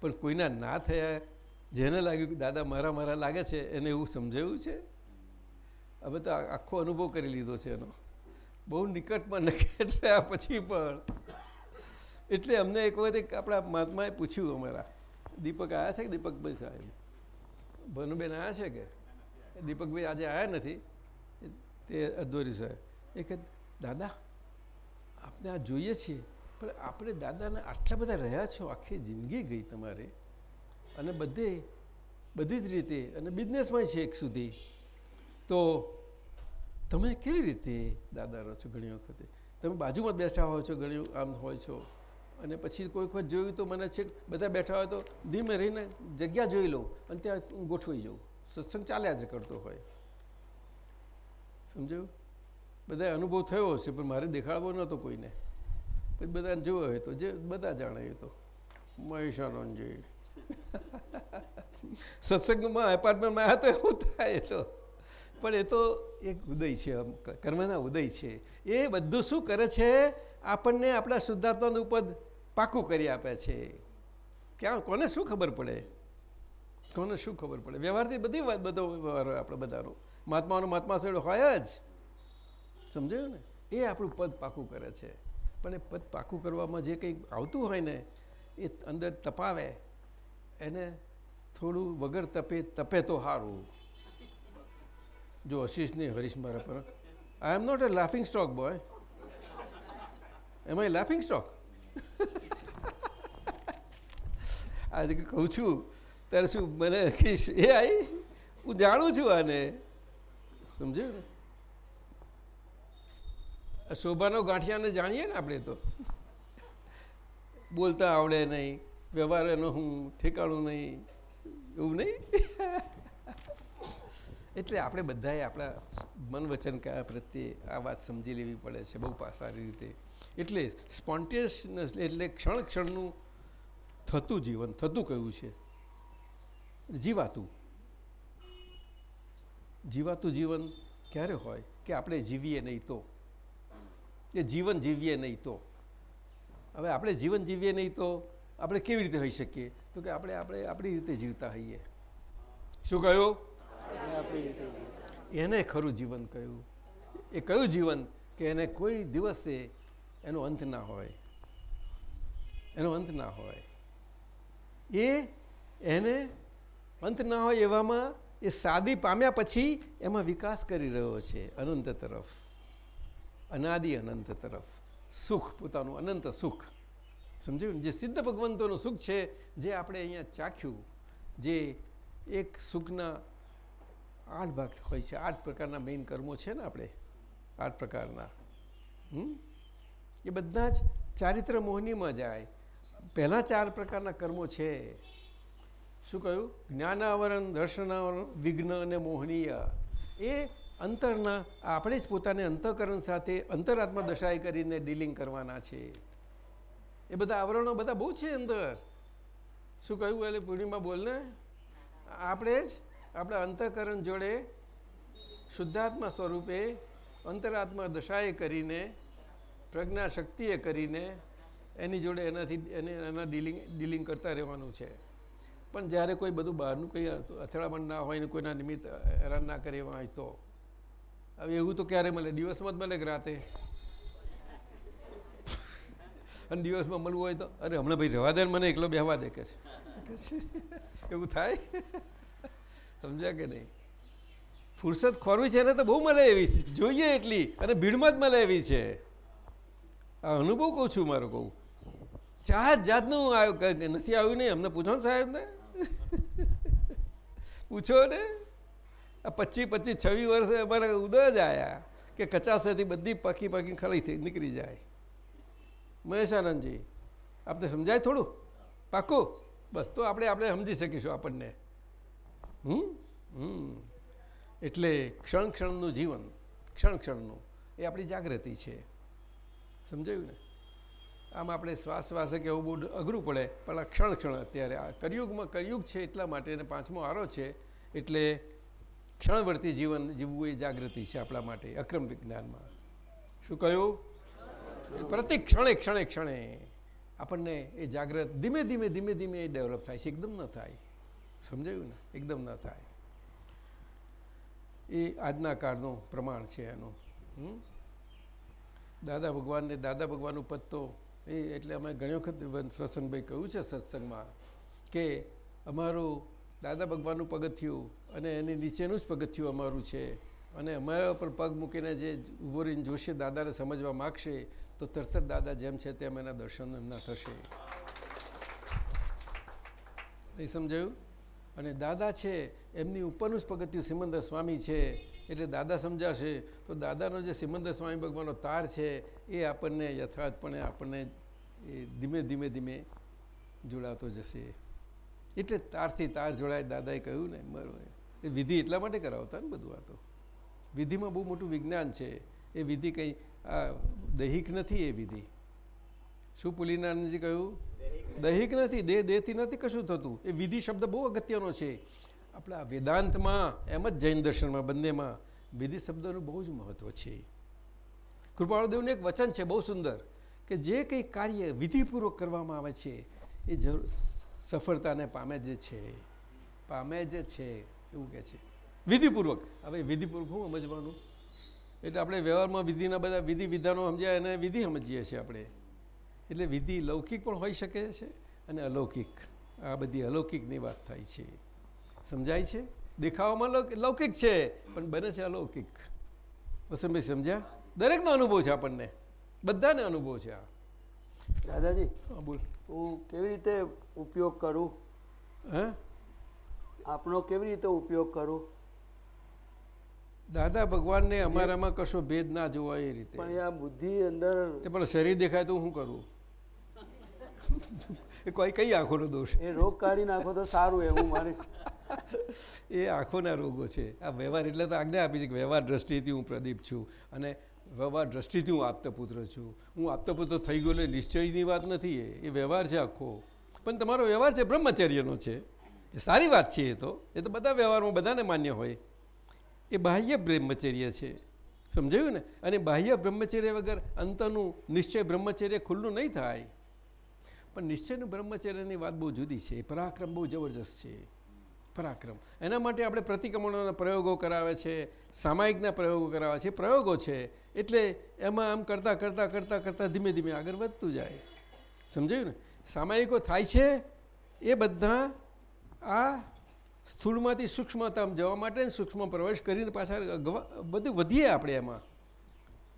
પણ કોઈના ના થયા, જેને લાગ્યું કે દાદા મારા મારા લાગે છે, એને એવું સમજાયું છે? હવે તો આખો અનુભવ કરી લીધો છે એનો. બહુ નિકટમાં નિકટ રહ્યા પછી પણ. એટલે અમને એક વખત આપણા મહાત્માએ પૂછ્યું અમારા. દીપક આવ્યા છે કે દીપકભાઈ સાહેબ? ભનુબેન આવ્યા છે કે? દીપકભાઈ આજે આવ્યા નથી. તે અદ્વરી સાહેબ. એ કે, દાદા આપણે આ જોઈએ છીએ, પણ આપણે દાદાને આટલા બધા રહ્યા છો, આખી જિંદગી ગઈ તમારે. અને બધે, બધી જ રીતે, અને બિઝનેસમાં છે એક સુધી. તો તમે કેવી રીતે દાદા રહો છો ઘણી વખતે? તમે બાજુમાં બેઠા હો છો ઘણી આમ હોય છો. અને પછી કોઈ વખત જોયું તો મને છે બધા બેઠા હોય તો ધીમે રહીને જગ્યા જોઈ લઉં અને ત્યાં હું ગોઠવાઈ જાઉં. સત્સંગ ચાલ્યા જ કરતો હોય. સમજાયું? બધા અનુભવ થયો હશે, પણ મારે દેખાડવો નહોતો કોઈને. પછી બધાને જોયો હોય તો જે બધા જાણે તો. મહેશાનંદજી. સત્સંગમાં, એપાર્ટમેન્ટમાં આવ્યા તો એવું થાય તો. પણ એ તો એક ઉદય છે કર્મના ઉદય છે. એ બધું શું કરે છે? આપણને આપણા શુદ્ધાત્માનું પદ પાકું કરી આપે છે. ક્યાં, કોને શું ખબર પડે? કોને શું ખબર પડે? વ્યવહારથી બધી વાત, બધો વ્યવહાર હોય આપણે બધાનો. મહાત્માનો મહાત્મા હોય જ. સમજાયું ને? એ આપણું પદ પાકું કરે છે. પણ એ પદ પાકું કરવામાં જે કંઈક આવતું હોય ને, એ અંદર તપાવે. એને થોડું વગર તપે તપે તો સારું જો આશીષ નહીં, હરીશ મારા પર. I am not a laughing stock boy am I laughing stock આજે કહું છું. ત્યારે શું મને કહીશ, એ આઈ, હું જાણું છું આને. સમજ્યું ને? શોભાનો ગાંઠિયાને જાણીએ ને આપણે તો. બોલતા આવડે નહીં, વ્યવહાર એનો હું, ઠેકાણું નહીં. એવું નહીં? એટલે આપણે બધાએ આપણા મન વચન પ્રત્યે આ વાત સમજી લેવી પડે છે, બહુ સારી રીતે. એટલે સ્પોન્ટેનિયસનેસ, એટલે ક્ષણ ક્ષણનું થતું જીવન, થતું કયું છે? જીવાતું. જીવાતું જીવન ક્યારે હોય કે આપણે જીવીએ નહીં તો? એ જીવન જીવીએ નહીં તો? હવે આપણે જીવન જીવીએ નહીં તો આપણે કેવી રીતે હોઈ શકીએ? તો કે આપણે આપણે આપણી રીતે જીવતા હોઈએ. શું કહ્યું? એને ખરું જીવન કહ્યું. એ કયું જીવન કે એને કોઈ દિવસે એનો અંત ના હોય? એનો અંત ના હોય. એ એને અંત ના હોય એવામાં એ સાદી પામ્યા પછી એમાં વિકાસ કરી રહ્યો છે અનંત તરફ. અનાદિ અનંત તરફ. સુખ, પોતાનું અનંત સુખ. સમજ્યું? જે સિદ્ધ ભગવંતોનું સુખ છે, જે આપણે અહીંયા ચાખ્યું, જે એક સુખના આઠ ભાગ હોય છે, આઠ પ્રકારના મેઇન કર્મો છે ને આપણે, આઠ પ્રકારના. એ બધા જ ચારિત્ર મોહનીમાં જાય. પહેલાં ચાર પ્રકારના કર્મો છે. શું કહ્યું? જ્ઞાનાવરણ, દર્શનાવરણ, વિઘ્ન અને મોહનીય. એ અંતરના આપણે જ પોતાને અંતઃકરણ સાથે અંતરાત્મા દશાએ કરીને ડીલિંગ કરવાના છે. એ બધા આવરણો બધા બહુ છે અંદર. શું કહ્યું? એટલે પૂર્ણિમા બોલને? આપણે જ આપણા અંતઃકરણ જોડે શુદ્ધાત્મા સ્વરૂપે અંતરાત્મા દશાએ કરીને પ્રજ્ઞા શક્તિએ કરીને એની જોડે એનાથી એને એના ડીલિંગ ડીલિંગ કરતા રહેવાનું છે. પણ જ્યારે કોઈ બધું બહારનું કંઈ અથડામણ ના હોય ને કોઈના નિમિત્ત હેરાન ના કરે એવા તો. હવે એવું તો ક્યારે મળે? દિવસમાં જ મળે કે રાતે? અને દિવસમાં મળવું હોય તો? અરે હમણાં ભાઈ રવા દે મને એકલો બેહવા દે કે છે? એવું થાય? સમજ્યા કે નહીં? ફુરસત ખોરવી છે એને તો બહુ મળે એવી. જોઈએ એટલી. અને ભીડમાં જ મળે એવી છે. આ અનુભવ કહું છું મારો કહું જાત જાતનું નથી આવ્યું નહીં અમને પૂછો ને સાહેબને. પૂછો ને. આ પચીસ પચીસ છવ્વીસ વર્ષે અમારે ઉદય જ આવ્યા કે કચાસેથી બધી પાકી પાકી ખાલી થઈ નીકળી જાય. મહેશાનંદજી, આપને સમજાય થોડું? પાકું? બસ તો આપણે આપણે સમજી શકીશું આપણને. હમ? એટલે ક્ષણ ક્ષણનું જીવન, ક્ષણ ક્ષણનું, એ આપણી જાગૃતિ છે. સમજાયું ને? આમ આપણે શ્વાસ શ્વાસે કે એવું બહુ અઘરું પડે, પણ આ ક્ષણ ક્ષણ અત્યારે આ કરિયુગમાં, કરિયુગ છે એટલા માટે અને પાંચમો આરો છે, એટલે ક્ષણવર્તી જીવન જીવવું એ જાગૃતિ છે આપણા માટે, અક્રમ વિજ્ઞાનમાં. શું કહ્યું? પ્રત્યેક ક્ષણે ક્ષણે ક્ષણે આપણને એ જાગૃત, ધીમે ધીમે ધીમે ધીમે એ ડેવલપ થાય છે, એકદમ ન થાય. સમજાયું ને? એકદમ ન થાય. એ આજના કાળનું પ્રમાણ છે એનું? દાદા ભગવાનને, દાદા ભગવાનનું પદ તો એ એટલે અમે ઘણી વખત સત્સંગભાઈ કહ્યું છે સત્સંગમાં કે અમારું દાદા ભગવાનનું પગથિયું અને એની નીચેનું જ પગથિયું અમારું છે. અને અમારા પર પગ મૂકીને જે ઊભો રહીને જોશે, દાદાને સમજવા માગશે, તો તરત જ દાદા જેમ છે તેમ એના દર્શન એમના થશે. નહીં સમજાયું? અને દાદા છે, એમની ઉપરનું જ પગથિયું સિમંદર સ્વામી છે, એટલે દાદા સમજાશે, તો દાદાનો જે સિમંદર સ્વામી ભગવાનનો તાર છે, એ આપણને યથાર્થપણે આપણને એ ધીમે ધીમે ધીમે જોડાતો જશે. એટલે તારથી તાર જોડાય દાદાએ કહ્યું ને, બરાબર. એ વિધિ એટલા માટે કરાવતા ને બધું આ તો. વિધિમાં બહુ મોટું વિજ્ઞાન છે. એ વિધિ કંઈ, આ દૈહિક નથી એ વિધિ. શું પુલીનાનંદજી કહ્યું? દૈહિક નથી, દેહ દેહથી નથી કશું થતું. એ વિધિ શબ્દ બહુ અગત્યનો છે. આપણા વેદાંતમાં એમ જ જૈન દર્શનમાં બંનેમાં વિધિ શબ્દનું બહુ જ મહત્વ છે. કૃપાળદેવનું એક વચન છે બહુ સુંદર, કે જે કંઈ કાર્ય વિધિપૂર્વક કરવામાં આવે છે, એ જરૂર સફળતાને પામે જ છે. પામે જ છે, એવું કહે છે. વિધિપૂર્વક. હવે વિધિપૂર્વક શું સમજવાનું? એટલે આપણે વ્યવહારમાં વિધિના બધા વિધિ વિધાનો સમજ્યા એને વિધિ સમજીએ છીએ આપણે. એટલે વિધિ લૌકિક પણ હોઈ શકે છે અને અલૌકિક. આ બધી અલૌકિકની વાત થાય છે. સમજાય છે? દેખાવામાં લૌકિક છે પણ બને છે અલૌકિક. વસંતભાઈ સમજ્યા? દરેકનો અનુભવ છે આપણને. બધાને અનુભવ છે આ. દાદાજી હા બોલ. હું કેવી રીતે ઉપયોગ કરું? હે? આપણો કેવી રીતે ઉપયોગ કરું? દાદા ભગવાનને અમારામાં કશો ભેદ ના જોવાય એ રીતે. પણ આ બુદ્ધિ અંદર તે પણ શરીર દેખાય તો હું કરું? એ કોઈ કઈ આંખોનો દોષ? એ રોગ કાઢી નાખો તો સારું એવું મારે એ આંખોના રોગો છે. આ વ્યવહાર એટલે તો આજ્ઞા આપી છે કે વ્યવહાર દ્રષ્ટિથી હું પ્રદીપ છું અને વ્યવહાર દ્રષ્ટિથી હું આપતપુત્ર છું. હું આપતપુત્ર થઈ ગયો એટલે નિશ્ચયની વાત નથી એ. એ વ્યવહાર છે આખો. પણ તમારો વ્યવહાર છે બ્રહ્મચર્યનો છે. એ સારી વાત છે એ તો. એ તો બધા વ્યવહારમાં બધાને માન્ય હોય. એ બાહ્ય બ્રહ્મચર્ય છે. સમજાયું ને? અને બાહ્ય બ્રહ્મચર્ય વગર અંતનું નિશ્ચય બ્રહ્મચર્ય ખુલ્લું નહીં થાય. પણ નિશ્ચયનું બ્રહ્મચર્યની વાત બહુ જુદી છે. પરાક્રમ બહુ જબરજસ્ત છે. પરાક્રમ. એના માટે આપણે પ્રતિક્રમણોના પ્રયોગો કરાવે છે, સામાયિકના પ્રયોગો કરાવે છે પ્રયોગો છે. એટલે એમાં આમ કરતાં કરતાં કરતાં કરતાં ધીમે ધીમે આગળ વધતું જાય. સમજાયું ને? સામાયિકો થાય છે, એ બધા આ સ્થૂળમાંથી સૂક્ષ્મતમ જવા માટે સૂક્ષ્મ પ્રવેશ કરીને પાછા બધું વધીએ આપણે એમાં.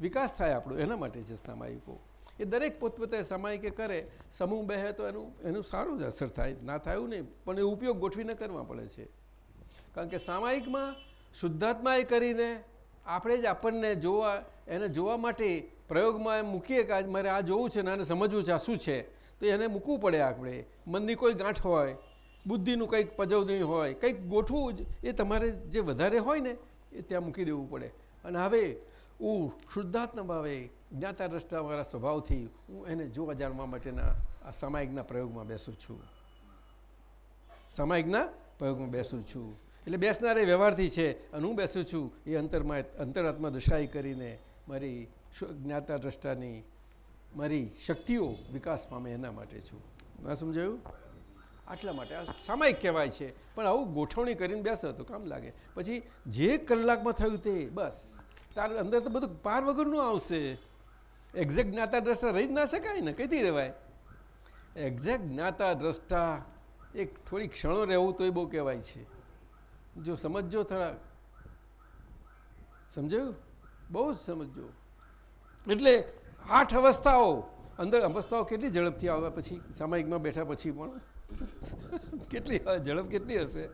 વિકાસ થાય આપણો, એના માટે છે સામાયિકો. એ દરેક પોતપોતે સામાયિકે કરે, સમૂહ બેહે તો એનું એનું સારું જ અસર થાય, ના થયું નહીં, પણ એ ઉપયોગ ગોઠવીને કરવા પડે છે. કારણ કે સામાયિકમાં શુદ્ધાત્મા એ કરીને આપણે જ આપણને જોવા, એને જોવા માટે પ્રયોગમાં એમ મૂકીએ કે આજ મારે આ જોવું છે ને આને સમજવું છે, આ શું છે, તો એને મૂકવું પડે આપણે. મનની કોઈ ગાંઠ હોય, બુદ્ધિનું કંઈક પજવણી હોય, કંઈક ગોઠવું જ, એ તમારે જે વધારે હોય ને, એ ત્યાં મૂકી દેવું પડે. અને હવે ઉ શુદ્ધાત્મા ભાવે જ્ઞાતા દ્રષ્ટા મારા સ્વભાવથી હું એને જોવા જાણવા માટેના આ સામાયિકના પ્રયોગમાં બેસું છું. સામાયિકના પ્રયોગમાં બેસું છું. એટલે બેસનાર એ વ્યવહારથી છે અને હું બેસું છું એ અંતરમાં અંતરાત્મા દશાઈ કરીને મારી જ્ઞાતા દ્રષ્ટાની મારી શક્તિઓ વિકાસ પામે એના માટે છું. ના સમજાયું? આટલા માટે. આ સામાયિક કહેવાય છે. પણ આવું ગોઠવણી કરીને બેસો તો કામ લાગે. પછી જે કલાકમાં થયું તે, બસ. તાર અંદર તો બધું પાર વગરનું આવશે. એક્ઝેક્ટ જ્ઞાતા દ્રષ્ટા રહી જ ના શકાય ને? કઈથી રહેવાય? એક્ઝેક્ટ જ્ઞાતા દ્રષ્ટા એક થોડી ક્ષણો રહેવું તો એ બહુ કહેવાય છે. જો સમજજો થોડા સમજાયું? બહુ જ સમજજો. એટલે આઠ અવસ્થાઓ. અંદર અવસ્થાઓ કેટલી ઝડપથી આવે પછી? સામાયિકમાં બેઠા પછી પણ. કેટલી ઝડપ કેટલી હશે?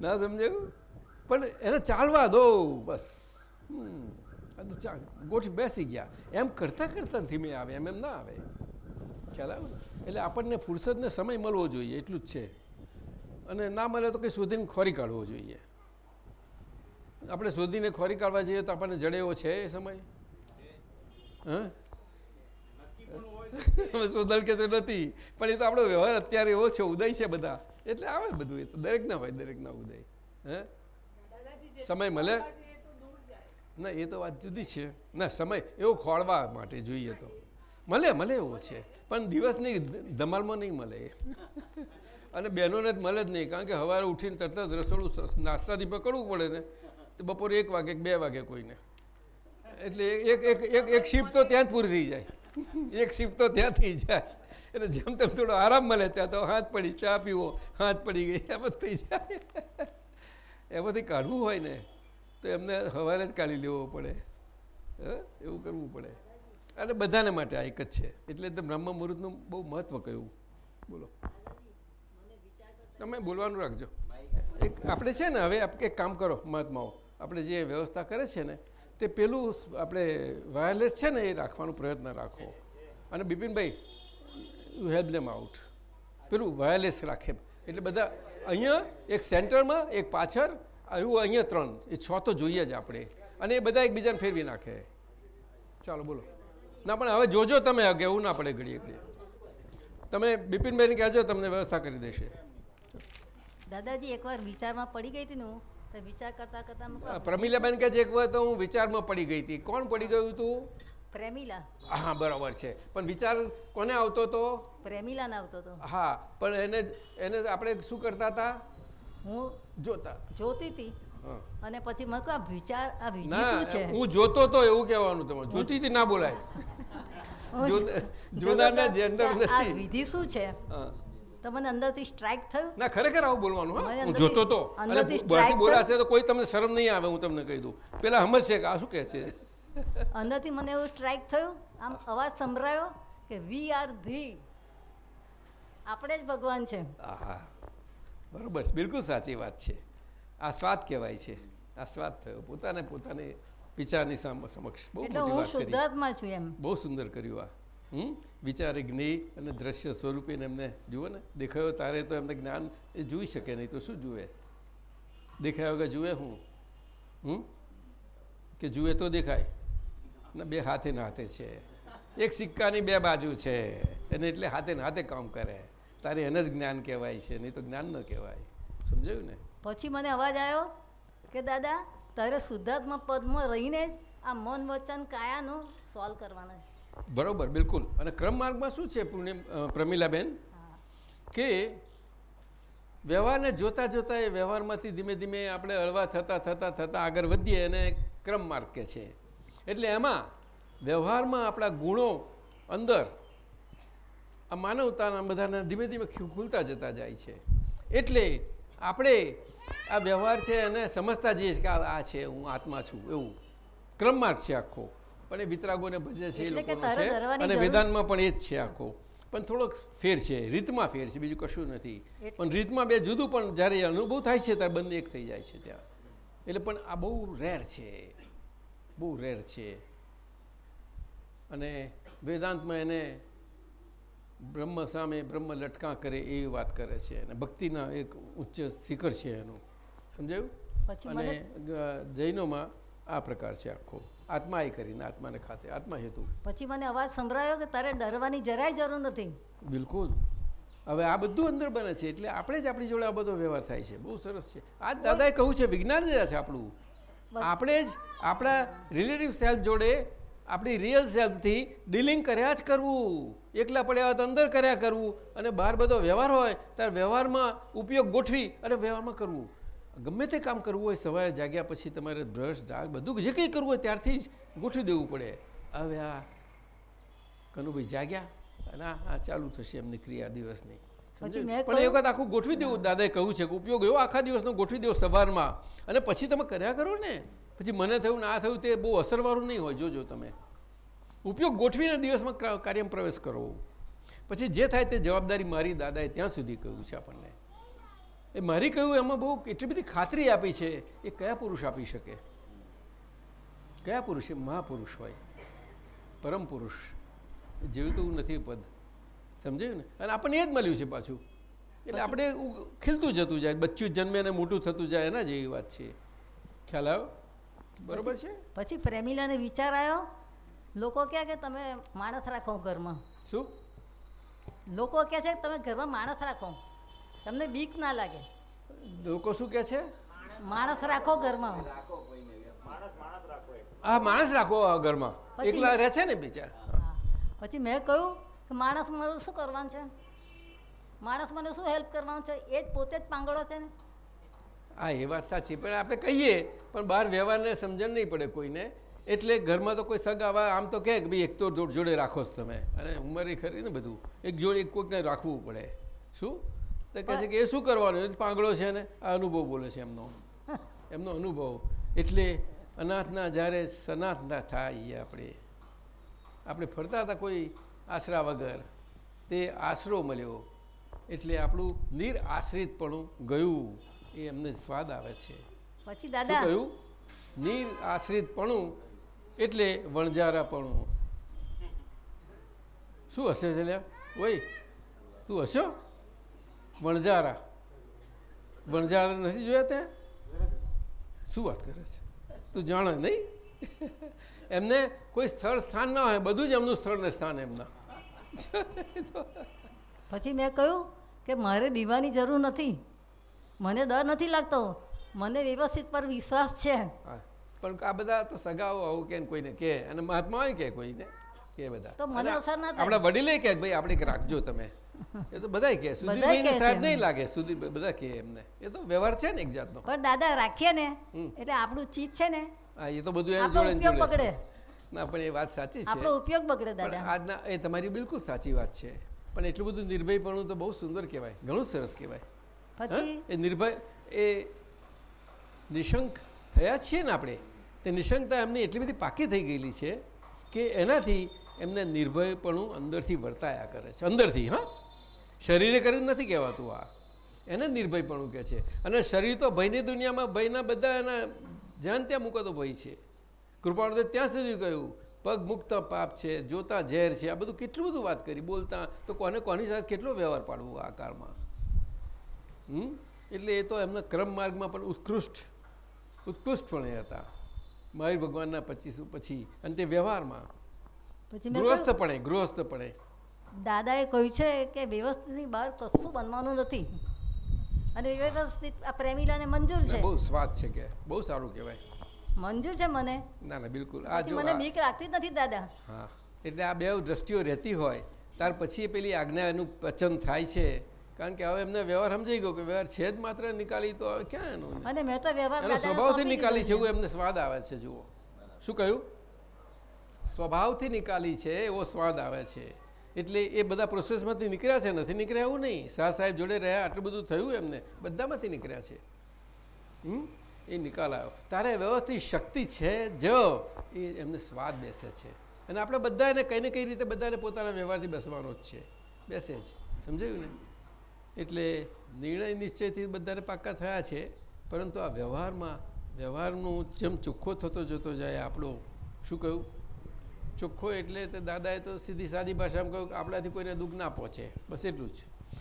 ના સમજાયું? પણ એને ચાલવા દો, બસ. હમ. ગોઠ બેસી ગયા. એમ કરતાં કરતાં ધીમે આવે એમ એમ ના આવે. ખ્યાલ આવે એટલે આપણને ફુરસદને સમય મળવો જોઈએ એટલું જ છે. અને ના મળે તો કંઈ શોધીને ખોરી કાઢવો જોઈએ. આપણે શોધીને ખોરી કાઢવા જઈએ તો આપણને જડેવો છે એ સમય? હા? હવે શોધલ કે નથી. પણ એ તો આપણો વ્યવહાર અત્યારે એવો છે ઉદય છે બધા. એટલે આવે બધું એ તો. દરેકના હોય દરેકના ઉદય. હે? સમય મળે? ના, એ તો વાત જુદી છે. ના, સમય એવો ખોળવા માટે જોઈએ તો. મળે મળે એવો છે. પણ દિવસની ધમાલમાં નહીં મળે. અને બહેનોને જ મળે જ નહીં, કારણ કે સવારે ઉઠીને તરત જ રસોડું નાસ્તાથી પકડવું પડે ને. તો બપોરે એક વાગે બે વાગે કોઈને. એટલે એક એક એક એક શિફ્ટ તો ત્યાં જ પૂરી થઈ જાય. એક શિફ્ટ તો ત્યાં થઈ જાય. એટલે જેમ તેમ થોડો આરામ મળે, ત્યાં તો હાથ પડી, ચા પીવો, હાથ પડી ગઈ, એમ જ થઈ જાય. એમાંથી કાઢવું હોય ને તો એમને સવારે જ કાઢી લેવો પડે? એવું કરવું પડે. અને બધાને માટે આ એક જ છે. એટલે બ્રહ્મ મુહૂર્તનું બહુ મહત્વ કહ્યું. બોલો. તમે બોલવાનું રાખજો. એક આપણે છે ને, હવે એક કામ કરો, મહાત્માઓ. આપણે જે વ્યવસ્થા કરે છે ને, તે પેલું આપણે વાયરલેસ છે ને, એ રાખવાનો પ્રયત્ન રાખો. અને બિપિનભાઈ યુ હેલ્પ દેમ આઉટ પેલું વાયરલેસ રાખે. એટલે બધા અહીંયા એક સેન્ટરમાં, એક પાછળ એવું અહીંયા ત્રણ એ છ તો જોઈએ જ આપણે. અને એ બધા એકબીજાને ફેરવી નાખે. ચાલો બોલો. ના પણ હવે જોજો તમે આગે એવું ના પડે ઘડીએ ઘડીએ. તમે બિપિનભાઈને કહેજો તમને વ્યવસ્થા કરી દેશે. દાદાજી એકવાર વિચારમાં પડી ગઈ હતી ને હું તો વિચાર કરતા કરતા પ્રમીલાબેન કહે છે એક વાર તો હું વિચારમાં પડી ગઈ હતી. કોણ પડી ગયું હતું પ્રેમીલા. હા બરાબર છે. પણ વિચાર કોને આવતો હતો પ્રેમીલા ના આવતો હતો હા પણ એને એને આપણે શું કરતા હતા? હું જોતા. જોતી હતી અને પછી મને આ વિચાર આ વિધિ શું છે? હું જોતો તો એવું કહેવાનું તમારે. જોતી હતી ના બોલાય. હું જો- જોતો જોનારને તો gender કે આ વિધિ શું છે? હા. તો મને અંદરથી સ્ટ્રાઇક થયું. ના ખરેખર આવું બોલવાનું હા. હું જોતો તો. અંદરથી સ્ટ્રાઇક બોલાશે તો કોઈ તમને શરમ નહીં આવે હું તમને કહી દઉં. પેલા સમજશે કે આ શું કહે છે? અંદરથી મને એવું સ્ટ્રાઇક થયું. આમ અવાજ સંભળાયો કે વી આર ધી આપણે જ ભગવાન છે. આહા. બરોબર બિલકુલ સાચી વાત છે. આ સ્વાદ કહેવાય છે. આ સ્વાદ થયો. પોતાને પોતાની વિચારની સામ- સમક્ષ બહુ છું એમ. બહુ સુંદર કર્યું આ. હમ? વિચારે જ્ઞેય અને દ્રશ્ય સ્વરૂપે એમને જુઓ ને. દેખાયો તારે તો એમને જ્ઞાન એ જોઈ શકે નહીં તો શું જુએ? દેખાયો કે જુએ હું? હમ? કે જુએ તો દેખાય? ને બે હાથે ને હાથે છે. એક સિક્કાની બે બાજુ છે. એને એટલે હાથે ને હાથે કામ કરે. તારે એને જ જ્ઞાન કહેવાય છે નહીં તો જ્ઞાન ન કહેવાય. સમજાયું ને? પછી મને અવાજ આવ્યો કે દાદા તારે શુદ્ધાત્મા પદમાં રહીને જ આ મન વચન કાયાનું સોલ્વ કરવાના છે. બરોબર બિલકુલ. અને ક્રમ માર્ગમાં શું છે પૂર્ણિમ પ્રમીલાબેન? કે વ્યવહારને જોતા જોતા એ વ્યવહારમાંથી ધીમે ધીમે આપણે હળવા થતાં થતાં થતાં આગળ વધીએ એને ક્રમ માર્ગ કે છે. એટલે એમાં વ્યવહારમાં આપણા ગુણો અંદર આ માનવતાના બધાના ધીમે ધીમે ખુલતા જતા જાય છે. એટલે આપણે આ વ્યવહાર છે એને સમજતા જઈએ કે આ છે હું આત્મા છું એવું. ક્રમ માર્ગ છે આખો. પણ એ વિતરાગોને ભજે છે એ લોકોનો છે. અને વેદાંતમાં પણ એ જ છે આખો. પણ થોડોક ફેર છે રીતમાં ફેર છે બીજું કશું નથી. પણ રીતમાં બે જુદું પણ જ્યારે અનુભવ થાય છે ત્યારે બંને એક થઈ જાય છે ત્યાં. એટલે પણ આ બહુ રેર છે. બહુ રેર છે. અને વેદાંતમાં એને બ્રહ્મ સામે બ્રહ્મ લટકા કરે એવી વાત કરે છે. અને ભક્તિના એક ઉચ્ચ શિખર છે એનું. સમજાયું? પછી અને મને જૈનોમાં આ પ્રકાર છે આખો. આત્મા એ કરીને આત્માને ખાતે આત્મા હેતુ. પછી મને અવાજ સંભળાયો કે તારે ડરવાની જરાય જરૂર નથી. બિલકુલ. હવે આ બધું અંદર બને છે એટલે આપણે જ આપણી જોડે આ બધો વ્યવહાર થાય છે. બહુ સરસ છે. આ દાદાએ કહ્યું છે વિજ્ઞાન જ છે આપણું. આપણે જ આપણા રિલેટિવ સેલ્ફ જોડે આપણી રિયલ સેલ્ફથી ડીલિંગ કર્યા જ કરવું. એકલા પડ્યા હોય તો અંદર કર્યા કરવું. અને બહાર બધો વ્યવહાર હોય ત્યારે વ્યવહારમાં ઉપયોગ ગોઠવી અને વ્યવહારમાં કરવું. ગમે તે કામ કરવું હોય સવારે જાગ્યા પછી તમારે બ્રશ ડાક બધું જે કંઈ કરવું હોય ત્યારથી જ ગોઠવી દેવું પડે. હવે આ કનુભાઈ જાગ્યા અને આ ચાલુ થશે એમની ક્રિયા દિવસની. પણ એ વખત આખું ગોઠવી દેવું. દાદાએ કહ્યું છે કે ઉપયોગ એવો આખા દિવસનો ગોઠવી દેવો સવારમાં. અને પછી તમે કર્યા કરો ને. પછી મને થયું ને આ થયું તે બહુ અસરવાળું નહીં હોય. જોજો તમે. ઉપયોગ ગોઠવીને દિવસમાં કાર્યમાં પ્રવેશ કરવો. પછી જે થાય તે જવાબદારી મારી દાદાએ ત્યાં સુધી કહ્યું છે આપણને. એ મારી કહ્યું એમાં બહુ એટલી બધી ખાતરી આપી છે. એ કયા પુરુષ આપી શકે? કયા પુરુષ? એ મહાપુરુષ હોય. પરમ પુરુષ. જીવતું નથી પદ. સમજાયું ને? અને આપણને એ જ મળ્યું છે પાછું. એટલે આપણે ખીલતું જતું જાય. બચ્ચું જન્મે અને મોટું થતું જાય એના જેવી વાત છે. ખ્યાલ આવ્યો? બરોબર છે? પછી પ્રેમિલાને વિચાર આવ્યો લોકો કહે કે તમે માણસ રાખો ઘરમાં. શું? લોકો કહે છે કે તમે ઘરમાં માણસ રાખો. તમને બીક ના લાગે. લોકો શું કહે છે? માણસ રાખો ઘરમાં. આ માણસ રાખો આ ઘરમાં. એકલા રહે છે ને બિચાર? પછી મેં કહ્યું કે માણસ મારું શું કરવાનું છે? માણસ મને શું હેલ્પ કરવાનું છે? એ જ પોતે જ પાંગળો છે ને. હા, એ વાત સાચી. પણ આપણે કહીએ, પણ બહાર વ્યવહારને સમજણ નહીં પડે કોઈને. એટલે ઘરમાં તો કોઈ સગાવા આમ તો કહે કે ભાઈ એક તો જોડે રાખો છો તમે. અને ઉંમરે ખરી ને બધું. એક જોડે કોઈકને રાખવું પડે. શું? તો કહે છે કે એ શું કરવાનું? એ પાંગડો છે ને? આ અનુભવ બોલે છે એમનો. એમનો અનુભવ. એટલે અનાથના જ્યારે સનાથના થાય આપણે. આપણે ફરતા હતા કોઈ આશરા વગર. તે આશરો મળ્યો. એટલે આપણું નિરાશ્રિતપણું ગયું. એ એમને સ્વાદ આવે છે. પછી દાદા? કહ્યું? નિરાશ્રિતપણું એટલે વણજારાપણું શું હશે છે ઓય તું હશો? વણજારા વણજારા નથી જોયા ત્યાં? શું વાત કરે છે? તું જાણે નહીં? એમને કોઈ સ્થળ સ્થાન ના હોય બધું જ એમનું સ્થળ ને સ્થાન એમના. પછી મેં કહ્યું કે મારે દીવાની જરૂર નથી. મને ડર નથી લાગતો. મને વ્યવસ્થિત પર વિશ્વાસ છે. પણ આ બધા તો સગાઓ આવું કે ને કોઈને કે અને મહાત્મા હોય કે કોઈને કે બધા. તો મને અસર ના. આપણા વડીલે કે ભાઈ આપણે રાખજો તમે. એ તો બધાય કે બધાય સુધીરભાઈ સાહેબ નહીં લાગે સુધીર બધા કે એમને. એ તો વ્યવહાર છે ને એક જાતનો. પણ દાદા રાખીએ ને એટલે આપણું ચીજ છે ને. હા એ તો બધું એની જોડે. બગડે. ના પણ એ વાત સાચી છે. આપણો ઉપયોગ બગડે દાદા. આજના એ તમારી બિલકુલ સાચી વાત છે. પણ એટલું બધું નિર્ભયપણું તો બહુ સુંદર કહેવાય. ઘણું સરસ કહેવાય. એ નિર્ભય, એ નિશંક થયા છીએ ને આપણે. તે નિશંકતા એમની એટલી બધી પાકી થઈ ગયેલી છે કે એનાથી એમને નિર્ભયપણું અંદરથી વર્તાયા કરે છે. અંદરથી, હા? શરીરે કરીને નથી કહેવાતું આ. એને નિર્ભયપણું કહે છે. અને શરીર તો ભયની દુનિયામાં ભયના બધા એના જ્યાં ત્યાં મૂકતો ભય છે. કૃપાણુદે ત્યાં સુધી કહ્યું, પગ મુક્ત પાપ છે, જોતા ઝેર છે. આ બધું કેટલું બધું વાત કરી. બોલતા તો કોને કોની સાથે કેટલો વ્યવહાર પાડવો આ કાળમાં? એટલે એ તો એમના ક્રમ માર્ગમાં પણ ઉત્કૃષ્ટ ઉત્કૃષ્ટપણે હતા. મહાવીર ભગવાનના પચીસ પછી અને તે વ્યવહારમાં ગૃહસ્થપણે ગૃહસ્થપણે. દાદાએ કહ્યું છે કે વ્યવસ્થિતની બહાર કશું બનવાનું નથી. અને વ્યવસ્થિત આ પ્રેમીલાને મંજૂર છે. બહુ સ્વાદ છે કે બહુ સારું કહેવાય. મંજૂર છે મને? ના ના બિલકુલ. આ મને બીક લાગતી જ નથી દાદા. હા એટલે આ બે દ્રષ્ટિઓ રહેતી હોય. ત્યાર પછી પેલી આજ્ઞા એનું પચન થાય છે. કારણ કે હવે એમને વ્યવહાર સમજાઈ ગયો કે વ્યવહાર છે જ માત્ર નિકાલી તો હવે ક્યાં એનો અને મેં તો વ્યવહાર સ્વભાવથી નિકાલી છે એવું એમને. સ્વાદ આવે છે જુઓ. શું કહ્યું? સ્વભાવથી નિકાલી છે એવો સ્વાદ આવે છે. એટલે એ બધા પ્રોસેસમાંથી નીકળ્યા છે નથી નીકળ્યા એવું નહીં. શાહ સાહેબ જોડે રહ્યા આટલું બધું થયું એમને બધામાંથી નીકળ્યા છે. હમ? એ નિકાલ આવ્યો. તારે વ્યવસ્થિત શક્તિ છે જ. એ એમને સ્વાદ બેસે છે. અને આપણે બધા એને કંઈ ને કઈ રીતે બધાને પોતાના વ્યવહારથી બેસવાનો જ છે. બેસે જ. સમજાયું ને? એટલે નિર્ણય નિશ્ચયથી બધાને પાક્કા થયા છે, પરંતુ આ વ્યવહારમાં, વ્યવહારનું જેમ ચોખ્ખો થતો જતો જાય, આપણો શું કહ્યું ચોખ્ખો એટલે તે દાદાએ તો સીધી સાદી ભાષામાં કહ્યું કે આપણાથી કોઈને દુઃખ ના પહોંચે. બસ એટલું જ.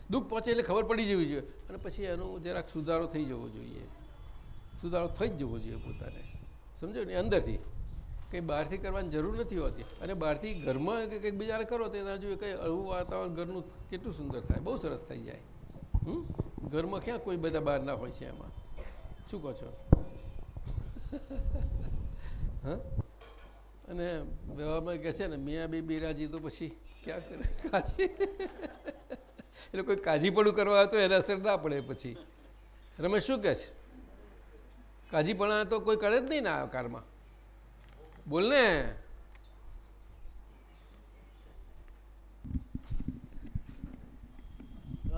દુઃખ પહોંચે એટલે ખબર પડી જવી જોઈએ. અને પછી એનો જરાક સુધારો થઈ જવો જોઈએ. સુધારો થઈ જ જવો જોઈએ પોતાને. સમજો ને? અંદરથી. કંઈ બહારથી કરવાની જરૂર નથી હોતી. અને બહારથી ઘરમાં કંઈક બીજાને કરો તો એના જોઈએ કંઈ અળવું વાતાવરણ ઘરનું કેટલું સુંદર થાય. બહુ સરસ થઈ જાય. ઘરમાં ક્યાં કોઈ બધા બહાર ના હોય છે એમાં? શું કહો છો? હા? અને વ્યવહારમાં કહે છે ને, મિયા બી બિરાજી તો પછી ક્યાં કરે? કાજી? એટલે કોઈ કાજીપણું કરવા આવે તો એને અસર ના પડે પછી. રમેશ શું કહે છે? કાજીપણા તો કોઈ કરે જ નહીં ને આ કારમાં બોલ ને.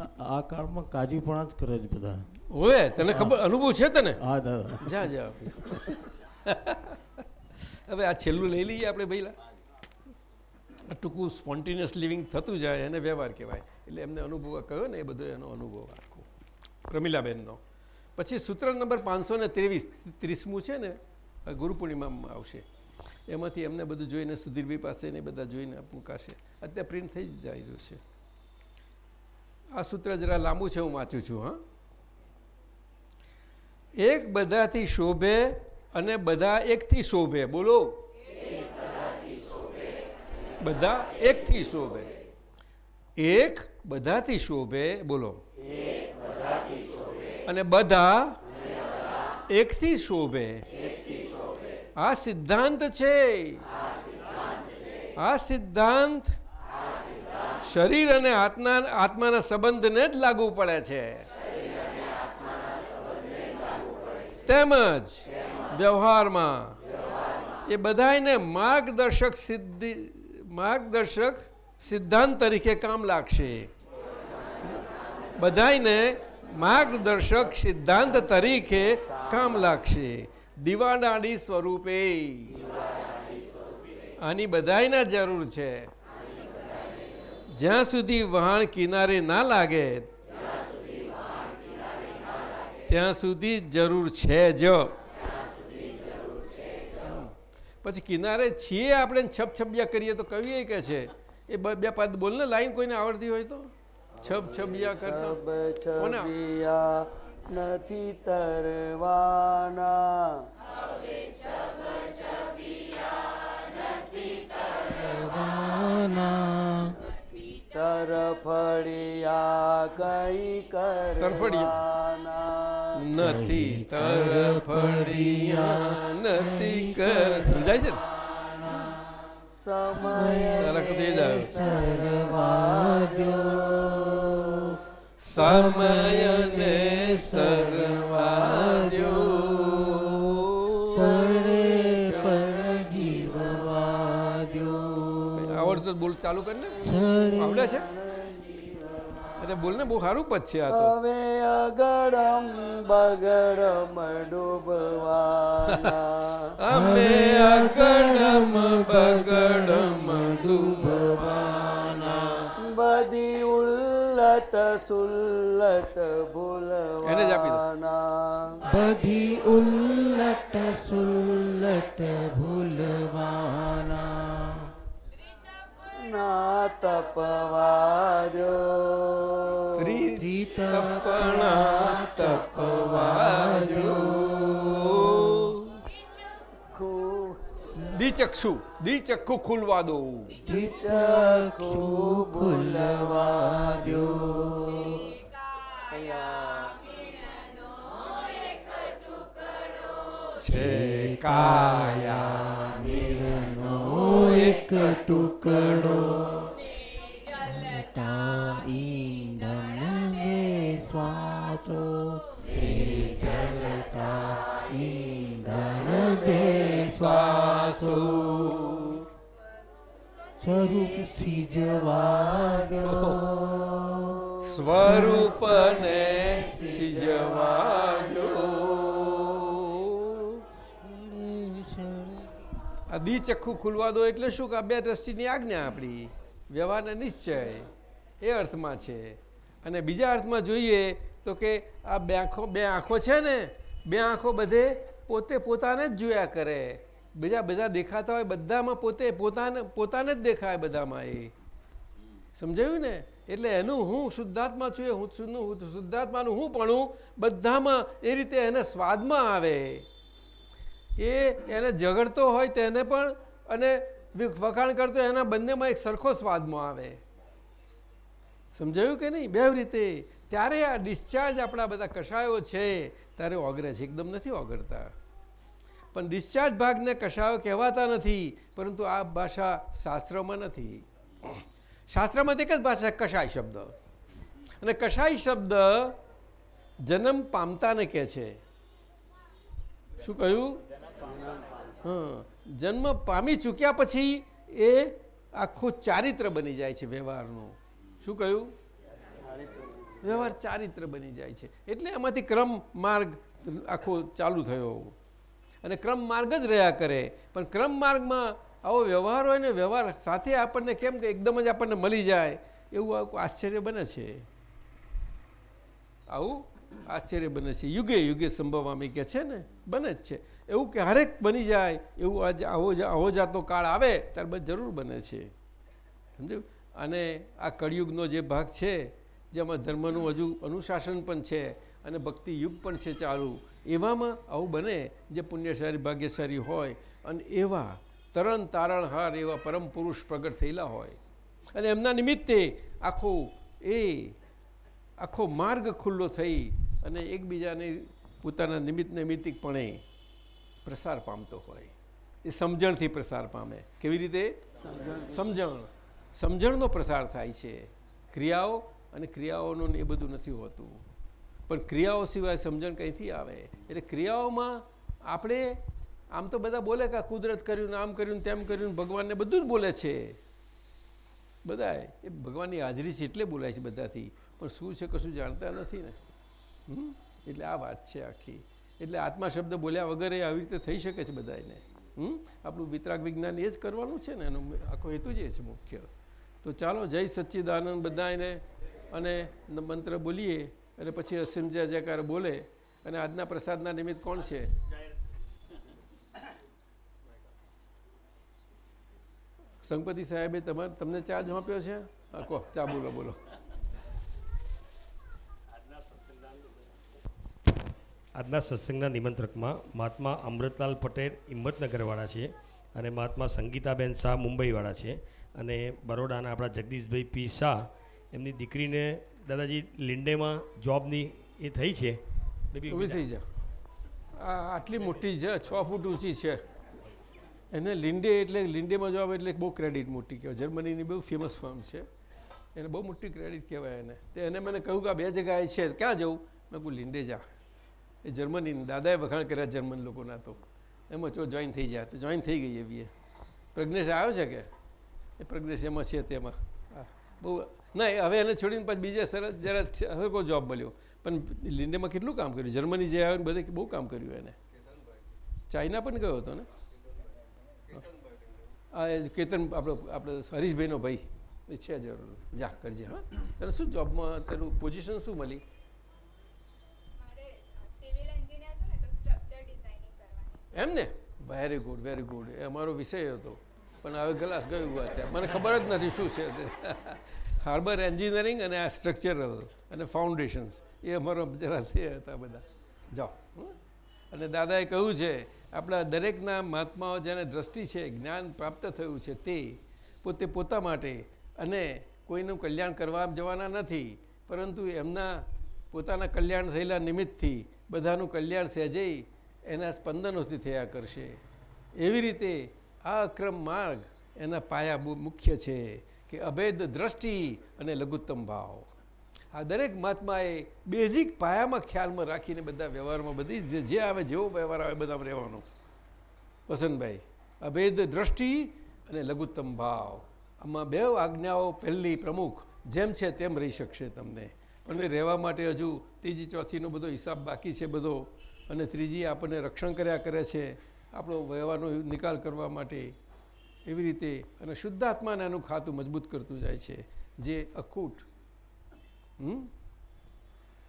આ- કાળમાં કાજીપણા જ કરે છે બધા. હોય તને ખબર? અનુભવ છે તને? હા દાદા જા જા. હવે આ છેલ્લું લઈ લઈએ આપણે ભાઈલા. ટૂંકું સ્પોન્ટેનિયસ લિવિંગ થતું જાય એને વ્યવહાર કહેવાય. એટલે એમને અનુભવ કહ્યો ને એ બધો એનો અનુભવ આખો. પ્રમીલાબેનનો. પછી સૂત્ર નંબર પાંચસો ને ત્રેવીસ ત્રીસમું છે ને આ ગુરુ પૂર્ણિમામાં આવશે. એમાંથી એમને બધું જોઈને સુધીરભાઈ પાસે ને બધા જોઈને મૂકાશે અત્યારે પ્રિન્ટ થઈ જ જાય રહ્યું છે. આ સૂત્ર જરા લાંબુ છે, હું વાંચું છું, હા. એક બધાથી શોભે અને બધા એકથી શોભે, બોલો. બધા એકથી શોભે. એક બધાથી શોભે, બોલો. અને બધા એકથી શોભે. આ સિદ્ધાંત છે. આ સિદ્ધાંત શરીર અને આત્મા, આત્માના સંબંધને જ લાગુ પડે છે. તેમજ વ્યવહારમાં એ બધાને માર્ગદર્શક સિદ્ધિ, માર્ગદર્શક સિદ્ધાંત તરીકે કામ લાગશે. બધાને માર્ગદર્શક સિદ્ધાંત તરીકે કામ લાગશે. દિવાનાડી સ્વરૂપે. આની બધાયને જરૂર છે. જ્યાં સુધી વહાણ કિનારે ના લાગે ત્યાં સુધી જરૂર છે જ. પછી કિનારે છીએ આપણે છપ છબિયા કરીએ તો કવિ એ કે છે એ બ- બે પદ બોલને લાઈન કોઈને આવડતી હોય તો. છપ છબિયા કરતા છબ કોને? છબિયા નથી તરવાના. તરફડિયા કઈ કરવાના. નથી તરફડિયા નથી કર. સમજાય છે ને? તારા કદી આવડતું તો બોલ ચાલુ કરીને ને આવડે છે? એટલે બોલ ને બહુ સારું પદ છે આ તો. હવે અગડમ બગડમ ડૂબવાના. અમે અગડમ બગડમ ડૂબવાના. બધી ઉલ્લટ સુલ્લટ એને જ આપી ભૂલવાના. બધી ઉલ્લટ સુલ્લટ ભૂલવાના. ના તપવાજો ત્રી તપણા તપવાજો દિચક્ષુ દિચક્ષુ ખુલવા દો ચીચખું ખુલવા દો છે કાયા એક ટુકડો. જલતા ઈંધન વે શ્વાસો એ જલતા ઈંધન બે શ્વાસો સ્વરૂપ સિજવા દો સ્વરૂપને સિજવા આ ચખ્ખું ખુલવા દો એટલે શું કે બે દ્રષ્ટિની આજ્ઞા આપણી? વ્યવહારને નિશ્ચય. એ અર્થમાં છે. અને બીજા અર્થમાં જોઈએ તો કે આ બે આંખો બે આંખો છે ને, બે આંખો બધે પોતે પોતાને જ જોયા કરે. બીજા બધા દેખાતા હોય, બધામાં પોતે પોતાને પોતાને જ દેખાય બધામાં એ. સમજાયું ને? એટલે એનું હું શુદ્ધાત્મા છું એ હું શુદ્ધ- શુદ્ધાત્માનું હું પણ બધામાં એ રીતે એને સ્વાદમાં આવે. એ એને ઝઘડતો હોય તેને પણ અને વખાણ કરતો એના બંનેમાં એક સરખો સ્વાદમાં આવે. સમજાયું કે નહીં? બે રીતે. ત્યારે આ ડિસ્ચાર્જ આપણા બધા કષાયો છે, ત્યારે ઓગરે છે. એકદમ નથી ઓગળતા. પણ ડિસ્ચાર્જ ભાગને કષાયો કહેવાતા નથી, પરંતુ આ ભાષા શાસ્ત્રમાં નથી. શાસ્ત્રમાં એક જ ભાષા કષાય શબ્દ. અને કષાય શબ્દ જન્મ પામતાને કહે છે. શું કહ્યું? જન્મ પામી ચૂક્યા પછી એ આખું ચારિત્ર બની જાય છે વ્યવહારનું. શું કહ્યું? વ્યવહાર ચારિત્ર બની જાય છે. એટલે એમાંથી ક્રમ માર્ગ આખો ચાલુ થયો. અને ક્રમ માર્ગ જ રહ્યા કરે. પણ ક્રમ માર્ગમાં આવો વ્યવહાર હોય ને વ્યવહાર સાથે આપણને કેમ કે એકદમ જ આપણને મળી જાય, એવું આખું આશ્ચર્ય બને છે. આવું આશ્ચર્ય બને છે. યુગે યુગે સંભવામી કે છે ને, બને જ છે. એવું કે હરેક બની જાય, એવું આજ આવો આવો જાતનો કાળ આવે, ત્યારબાદ જરૂર બને છે. સમજ્યું? અને આ કળિયુગનો જે ભાગ છે, જેમાં ધર્મનું હજુ અનુશાસન પણ છે અને ભક્તિ યુગ પણ છે ચાલુ, એવામાં આવું બને જે પુણ્યશાળી, ભાગ્યશાળી હોય અને એવા તરણ તારણહાર એવા પરમ પુરુષ પ્રગટ થયેલા હોય. અને એમના નિમિત્તે આખું એ આખો માર્ગ ખુલ્લો થઈ અને એકબીજાને પોતાના નિમિત્ત નૈમિત્તિકપણે પ્રસાર પામતો હોય. એ સમજણથી પ્રસાર પામે. કેવી રીતે? સમજણ. સમજણનો પ્રસાર થાય છે. ક્રિયાઓ અને ક્રિયાઓનું એ બધું નથી હોતું. પણ ક્રિયાઓ સિવાય સમજણ કંઈથી આવે? એટલે ક્રિયાઓમાં આપણે આમ તો બધા બોલે કે કુદરત કર્યું ને આમ કર્યું ને તેમ કર્યું ભગવાનને બધું જ બોલે છે. બધાએ એ ભગવાનની હાજરી છે એટલે બોલાય છે બધાથી. પણ શું છે કશું જાણતા નથી ને? એટલે આ વાત છે આખી. એટલે આત્મા શબ્દ બોલ્યા વગર એ આવી રીતે થઈ શકે છે બધાને હમ? આપણું વિતરાગ વિજ્ઞાન એ જ કરવાનું છે ને, એનો આખો હેતુ જ એ છે મુખ્ય. તો ચાલો, જય સચ્ચિદાનંદ બધાને અને મંત્ર બોલીએ, અને પછી અસીમ જય જયકાર બોલે. અને આજના પ્રસાદના નિમિત્ત કોણ છે? સંપતિ સાહેબે તમારે તમને ચા જ આપ્યો છે? કહો ચા બોલો બોલો. આજના સત્સંગના નિમંત્રકમાં મહાત્મા અમૃતલાલ પટેલ હિંમતનગરવાળા છે અને મહાત્મા સંગીતાબેન શાહ મુંબઈવાળા છે અને બરોડાના આપણા જગદીશભાઈ પી શાહ એમની દીકરીને દાદાજી લિંડેમાં જોબની એ થઈ છે? ઊભી થઈ જા. આ આટલી મોટી છે છ ફૂટ ઊંચી છે. એને લિન્ડે એટલે લિન્ડેમાં જવાબ એટલે બહુ ક્રેડિટ મોટી કહેવાય. જર્મનીની બહુ ફેમસ ફર્મ છે. એને બહુ મોટી ક્રેડિટ કહેવાય એને. તે એને મને કહ્યું કે આ બે જગ્યાએ છે. ક્યાં જવું? મેં કહું લિન્ડે જા. એ જર્મની દાદાએ વખાણ કર્યા જર્મન લોકોના તો. એમાં જો જોઈન થઈ જાય, તો જોઈન થઈ ગઈ એવી એ પ્રજ્ઞેશ આવ્યો છે કે? એ પ્રજ્ઞેશ એમાં છે તેમાં. બહુ, ના હવે એને છોડીને પછી બીજે સરસ જરા હરકો જોબ મળ્યો. પણ લિન્ડેમાં કેટલું કામ કર્યું? જર્મની જે આવ્યો ને બધે બહુ કામ કર્યું એને. ચાઇના પણ ગયો હતો ને? આ કેતન આપણો આપણો હરીશભાઈનો ભાઈ. એ છે જરૂર. જા, કરજે, હા. તને શું જોબમાં તારું પોઝિશન શું મળી સિવિલ એન્જિનિયર છું ને તો સ્ટ્રક્ચર ડિઝાઇનિંગ કરવાની એમ ને વેરી ગુડ વેરી ગુડ એ અમારો વિષય હતો. પણ હવે ગ્લાસ ગયું વાત મને ખબર જ નથી શું છે હાર્બર એન્જિનિયરિંગ અને આ સ્ટ્રક્ચરલ અને ફાઉન્ડેશન્સ એ અમારો જરા હતા બધા. જાઓ? અને દાદાએ કહ્યું છે, આપણા દરેકના મહાત્માઓ જેને દ્રષ્ટિ છે, જ્ઞાન પ્રાપ્ત થયું છે તે પોતે પોતા માટે અને કોઈનું કલ્યાણ કરવા જવાના નથી. પરંતુ એમના પોતાના કલ્યાણ થયેલા નિમિત્તથી બધાનું કલ્યાણ સહેજે એના સ્પંદનોથી થયા કરશે. એવી રીતે આ અક્રમ માર્ગ એના પાયા મુખ્ય છે કે અભેદ દ્રષ્ટિ અને લઘુત્તમ ભાવ. આ દરેક મહાત્માએ બેઝિક પાયામાં ખ્યાલમાં રાખીને બધા વ્યવહારમાં બધી જે જે આવે, જેવો વ્યવહાર આવે, બધામાં રહેવાનો. વસંતભાઈ, અભેદ દ્રષ્ટિ અને લઘુત્તમ ભાવ. આમાં બે આજ્ઞાઓ પહેલી પ્રમુખ, જેમ છે તેમ રહી શકશે તમને. પણ રહેવા માટે હજુ ત્રીજી, ચોથીનો બધો હિસાબ બાકી છે બધો. અને ત્રીજી આપણને રક્ષણ કર્યા કરે છે આપણો વ્યવહારનો નિકાલ કરવા માટે એવી રીતે અને શુદ્ધાત્માને એનું ખાતું મજબૂત કરતું જાય છે. જે અખૂટ હમ?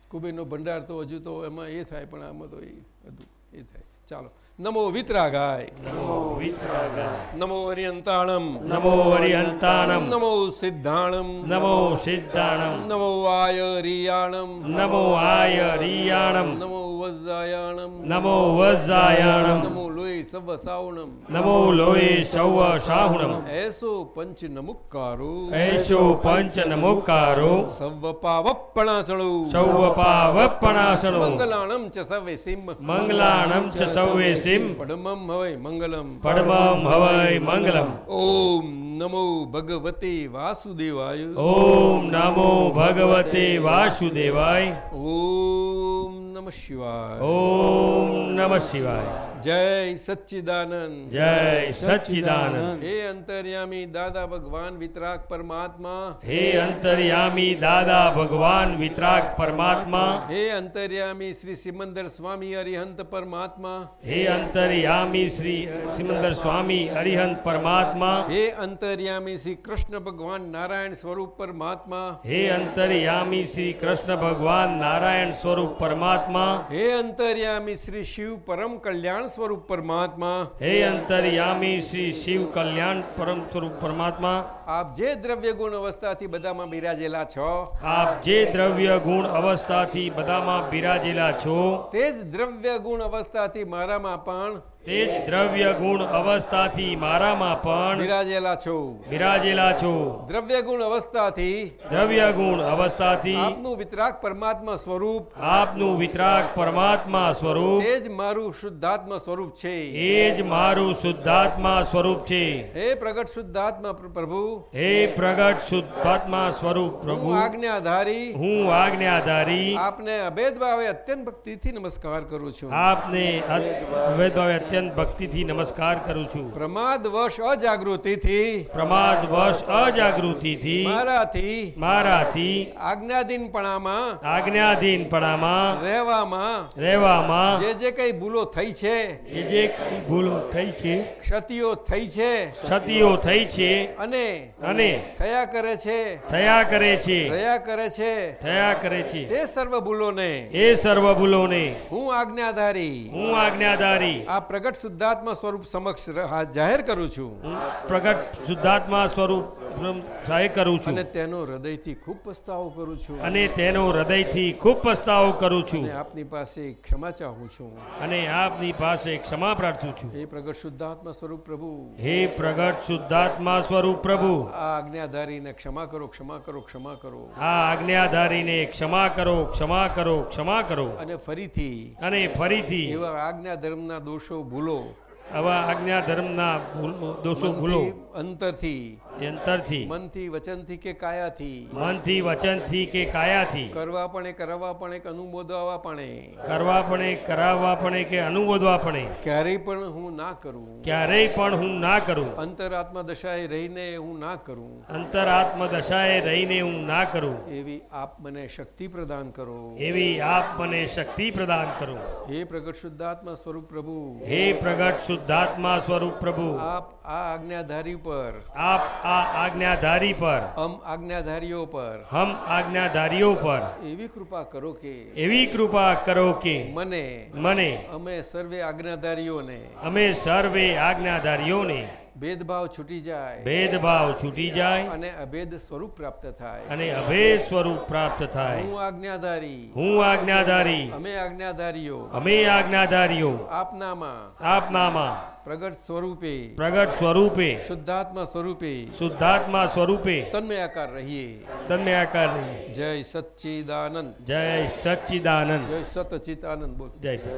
કુબેરનો ભંડાર તો હજુ તો એમાં એ થાય પણ આમાં તો એ બધું એ થાય. ચાલો. નમો વિતરાગાય. નમો વિતરાગાય. નમો અરિયંતાણમ નમો અરિહંતાણમ નમો સિદ્ધાણમ. નમો સિદ્ધાણમ. નમો આયરિયાણમ. નમો આય રિયાણમ નમો વજ્જાયાણમ નમો વજ્જાયાણમ નમો લોય સવ સાવણમ નમો લોય સવ સાહુણમ એસો પંચ નમુકારો એસો પંચ નમુકારો સવ પાવપણાસણો સૌ પાવપણાસણો મંગલાણમ ચ સવે સિમ મંગલાણમ ચ સવે સિમ પડમમ હવય મંગલમ પડમમ હવય મંગલમ ઓમ નમો ભગવતે વાસુદેવાય ઓમ નમો ભગવતે વાસુદેવાય ઓમ નમઃ શિવાય ઓમ નમઃ શિવાય જય સચ્ચિદાનંદ. જય સચ્ચિદાનંદ. હે અંતર્યામી દાદા ભગવાન વિતરાગ પરમાત્મા. હે અંતર્યામી દાદા ભગવાન વિતરાગ પરમાત્મા. હે અંતર્યામી શ્રી સિમંદર સ્વામી અરિહંત પરમાત્મા. હે અંતર્યામી શ્રી સિમંદર સ્વામી અરિહંત પરમાત્મા. હે અંતર્યામી શ્રી કૃષ્ણ ભગવાન નારાયણ સ્વરૂપ પરમાત્મા. હે અંતર્યામી શ્રી કૃષ્ણ ભગવાન નારાયણ સ્વરૂપ પરમાત્મા. હે અંતર્યામી શ્રી શિવ પરમ કલ્યાણ સ્વરૂપ પરમાત્મા. હે અંતર્યામી શ્રી શિવ કલ્યાણ પરમ સ્વરૂપ પરમાત્મા. આપ જે દ્રવ્ય ગુણ અવસ્થાથી બધામાં બિરાજેલા છો આપ જે દ્રવ્ય ગુણ અવસ્થાથી બધામાં બિરાજેલા છો. તે જ દ્રવ્ય ગુણ અવસ્થાથી મારામાં પણ તે જ દ્રવ્ય ગુણ અવસ્થાથી મારામાં પણ બિરાજેલા છો. બિરાજેલા છો. દ્રવ્ય ગુણ અવસ્થાથી દ્રવ્ય ગુણ અવસ્થાથી આપનું વિતરાગ પરમાત્મા સ્વરૂપ. આપનું વિતરાગ પરમાત્મા સ્વરૂપ. એ જ મારું શુદ્ધાત્મા સ્વરૂપ છે. એ જ મારું શુદ્ધાત્મા સ્વરૂપ છે. હે પ્રગટ શુદ્ધાત્મા પ્રભુ. હે પ્રગટ શુદ્ધાત્મા સ્વરૂપ પ્રભુ. આજ્ઞાધારી. હું આજ્ઞાધારી. આપને અભેદ ભાવે અત્યંત ભક્તિથી નમસ્કાર કરું છું. આપને અદ્વૈતભાવે અત્યંત ભક્તિથી નમસ્કાર કરું છું. પ્રમાદવશ અજાગૃતિથી. પ્રમાદવશ અજાગૃતિથી. મારાથી. મારાથી. આજ્ઞાધીનપણામાં. આજ્ઞાધીનપણામાં. રહેવામાં. રહેવામાં. જે જે કઈ ભૂલો થઈ છે. જે જે કંઈ ભૂલો થઈ છે. ક્ષતિઓ થઈ છે. ક્ષતિઓ થઈ છે. અને અને થયા કરે છે. થયા કરે છે. થયા કરે છે. થયા કરે છે. તે સર્વ ભૂલોને એ સર્વ ભૂલોને હું આજ્ઞાધારી. હું આજ્ઞાધારી. આ પ્રગટ શુદ્ધાત્મા સ્વરૂપ સમક્ષ હા, જાહેર કરું છું. પ્રગટ શુદ્ધાત્મા સ્વરૂપ જાહેર કરું છું. અને તેનો હૃદયથી ખૂબ પસ્તાવો કરું છું. અને તેનો હૃદયથી ખૂબ પસ્તાવો કરું છું. અને આપની પાસે ક્ષમા ચાહું છું. અને આપની પાસે ક્ષમા પ્રાર્થું છું. હે પ્રગટ શુદ્ધાત્મા સ્વરૂપ પ્રભુ. હે પ્રગટ શુદ્ધાત્મા સ્વરૂપ પ્રભુ. આ આજ્ઞાધારીને ક્ષમા કરો ક્ષમા કરો ક્ષમા કરો. આ આજ્ઞાધારીને ક્ષમા કરો ક્ષમા કરો ક્ષમા કરો. અને ફરીથી અને ફરીથી એવા આજ્ઞા ધર્મના દોષો ભૂલો. આવા આજ્ઞા ધર્મના દોષો ભૂલો. અંતરથી અંતરથી મનથી વચનથી કે કાયાથી? મનથી વચનથી કે કાયાથી? કરવા પણ કરવા પણ અનુમોદવા પણ કરવા પણ કરાવવા પણ કે અનુમોદવા પણ ક્યારેય પણ હું ના કરું. ક્યારેય પણ હું ના કરું. અંતરાત્મા દશાએ રહીને હું ના કરું. અંતરાત્મ દશાએ રહીને હું ના કરું. એવી આપ મને શક્તિ પ્રદાન કરો. એવી આપ મને શક્તિ પ્રદાન કરો. હે પ્રગટ શુદ્ધાત્મા સ્વરૂપ પ્રભુ. હે પ્રગટ શુદ્ધાત્મા સ્વરૂપ પ્રભુ. આપ આ આજ્ઞાધારી પર આપ આ આજ્ઞાધારી પર. અમ આજ્ઞાધારીઓ પર. હમ આજ્ઞાધારીઓ પર. એવી કૃપા કરો કે એવી કૃપા કરો કે મને મને અમે સર્વે આજ્ઞાધારીઓને અમે સર્વે આજ્ઞાધારીઓને ભેદભાવ છૂટી જાય. ભેદભાવ છૂટી જાય. અને અભેદ સ્વરૂપ પ્રાપ્ત થાય. અને અભેદ સ્વરૂપ પ્રાપ્ત થાય. હું આજ્ઞાધારી. હું આજ્ઞાધારી. અમે આજ્ઞાધારીઓ. અમે આજ્ઞાધારીઓ. આપનામાં આપનામાં પ્રગટ સ્વરૂપે. પ્રગટ સ્વરૂપે. શુદ્ધાત્મા સ્વરૂપે. શુદ્ધાત્મા સ્વરૂપે. તન્મયાકાર રહીએ. તન્મે આકાર રહીએ. જય સચ્ચિદાનંદ. જય સચ્ચિદાનંદ. જય સતચિતાનંદ બોલ. જય સચ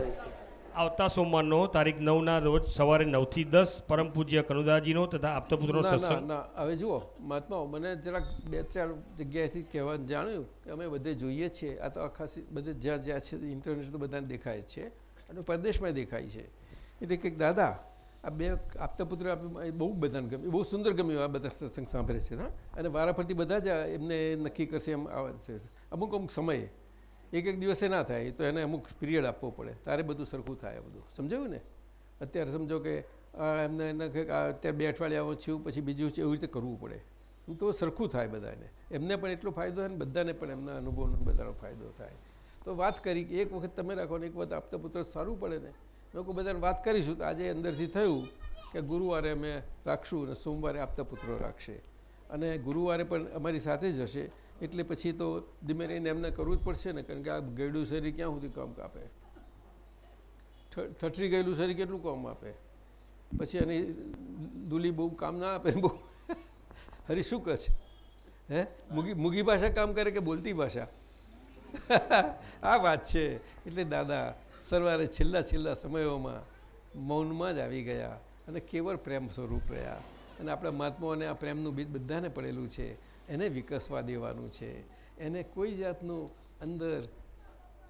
આવતા સોમવારનો તારીખ નવના રોજ સવારે નવથી દસ પરમ પૂજ્ય કનુદાજીનો તથા આપતપુત્રનો ના ના સત્સંગ. હવે જુઓ મહાત્માઓ મને જરાક બે ચાર જગ્યાએથી કહેવાનું જાણ્યું કે અમે બધે જોઈએ છીએ. આ તો આખા બધે જ્યાં જ્યાં છે ઇન્ટરનેટ તો બધાને દેખાય છે અને પરદેશમાં દેખાય છે. એટલે કંઈક દાદા આ બે આપતા પુત્ર બહુ બધાને ગમ્યું બહુ સુંદર ગમ્યું આ બધા સત્સંગ સાંભળે છે હા? અને વારાફરતી બધા જ એમને નક્કી કરશે એમ આવે છે. અમુક અમુક સમયે એક એક દિવસે ના થાય તો એને અમુક પિરિયડ આપવો પડે. તારે બધું સરખું થાય બધું. સમજાયું ને? અત્યારે સમજો કે એમને એને અત્યારે બે અઠવાડિયા છું પછી બીજું છે એવી રીતે કરવું પડે. તો સરખું થાય બધાને. એમને પણ એટલો ફાયદો થાય ને બધાને પણ એમના અનુભવનો બધાનો ફાયદો થાય. તો વાત કરી કે એક વખત તમે રાખો ને, એક વખત આપતા પુત્ર સારું પડે ને. લોકો બધાને વાત કરીશું તો આજે અંદરથી થયું કે ગુરુવારે અમે રાખશું અને સોમવારે આપતા પુત્રો રાખશે. અને ગુરુવારે પણ અમારી સાથે જ હશે. એટલે પછી તો ધીમે રહીને એમને કરવું જ પડશે ને, કારણ કે આ ગયડું શરીર ક્યાં સુધી કામ કાપે? થઠરી ગયેલું શરીર કેટલું કામ આપે? પછી એની દુલી બહુ કામ ના આપે, બહુ. હરી શું કહે છે? હે? મૂગી મૂગી ભાષા કામ કરે કે બોલતી ભાષા? આ વાત છે. એટલે દાદા, સરવારે છેલ્લા છેલ્લા સમયોમાં મૌનમાં જ આવી ગયા અને કેવળ પ્રેમ સ્વરૂપ રહ્યા અને આપણા મહાત્માઓને આ પ્રેમનું બીજ બધાને પડેલું છે. એને વિકસવા દેવાનું છે. એને કોઈ જાતનું અંદર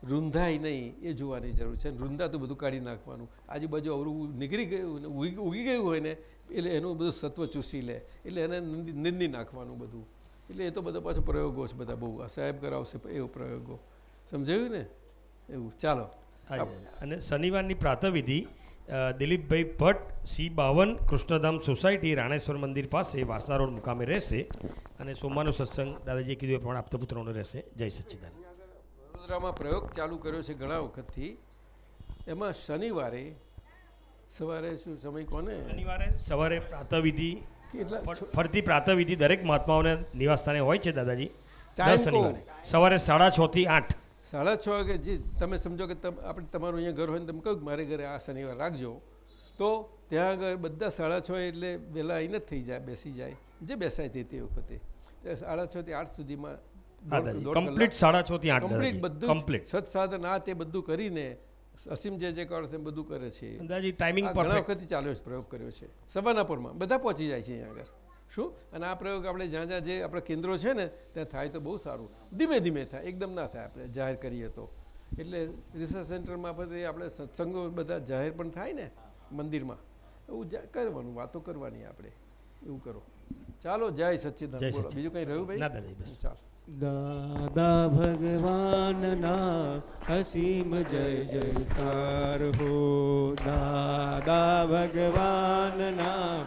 રૂંધાય નહીં એ જોવાની જરૂર છે. રૂંધા તો બધું કાઢી નાખવાનું. આજુબાજુ અવરું નીકળી ગયું ઉગી ગયું હોય ને, એટલે એનું બધું સત્વ ચૂસી લે. એટલે એને નિંદી નાખવાનું બધું. એટલે એ તો બધા પાછો પ્રયોગો છે બધા બહુ. સાહેબ કરાવશે એવો પ્રયોગો. સમજાયું ને? એવું. ચાલો. અને શનિવારની પ્રાતઃવિધિ દિલીપભાઈ ભટ્ટ સી બાવન કૃષ્ણધામ સોસાયટી રાણેશ્વર મંદિર પાસે વાસના રોડ મુકામે રહેશે અને સોમવારનો સત્સંગ દાદાજીએ કીધું એ પ્રમાણે આપતા પુત્રોનો રહેશે. જય સચ્ચિદાન વડોદરામાં પ્રયોગ ચાલુ કર્યો છે ઘણા વખતથી. એમાં શનિવારે સવારે શું સમય કોને? શનિવારે સવારે પ્રાતવિધિ કેટલા ફરતી પ્રાતવિધિ દરેક મહાત્માઓને નિવાસસ્થાને હોય છે દાદાજી. દર શનિવારે. સવારે સાડા છ થી આઠ. સાડા છ વાગે જે તમે સમજો કે તમે આપણે તમારું અહીંયા ઘર હોય ને તમે કહું કે મારે ઘરે આ શનિવાર રાખજો. તો ત્યાં આગળ બધા સાડા છ એટલે વહેલા આવીને જ થઈ જાય બેસી જાય. જે બેસાય તે તે વખતે. સાડા છ થી આઠ સુધીમાં કમ્પ્લીટ સાડા છ થી આઠ કમ્પ્લીટ બધું કમ્પ્લીટ. સત્સાધન આ તે બધું કરીને અસીમ જે જે કરો બધું કરે છે. અંદાજી ટાઈમિંગ ઘણા વખતથી ચાલ્યો છે પ્રયોગ કર્યો છે. સવાનાપુરમાં બધા પહોંચી જાય છે અહીંયા આગળ. શું? અને આ પ્રયોગ આપણે જ્યાં જ્યાં જે આપણા કેન્દ્રો છે ને ત્યાં થાય તો બહુ સારું. ધીમે ધીમે થાય એકદમ ના થાય આપણે જાહેર કરીએ તો. એટલે રિસર્ચ સેન્ટર મારફતે આપણે સત્સંગો બધા જાહેર પણ થાય ને મંદિરમાં એવું કરવાનું વાતો કરવાની આપણે એવું કરો. ચાલો જય સચ્ચિદાન બીજું કંઈ રહ્યું ભાઈ? ચાલો. દાદા ભગવાનના અસીમ જય જયકાર હો. દાદા ભગવાનના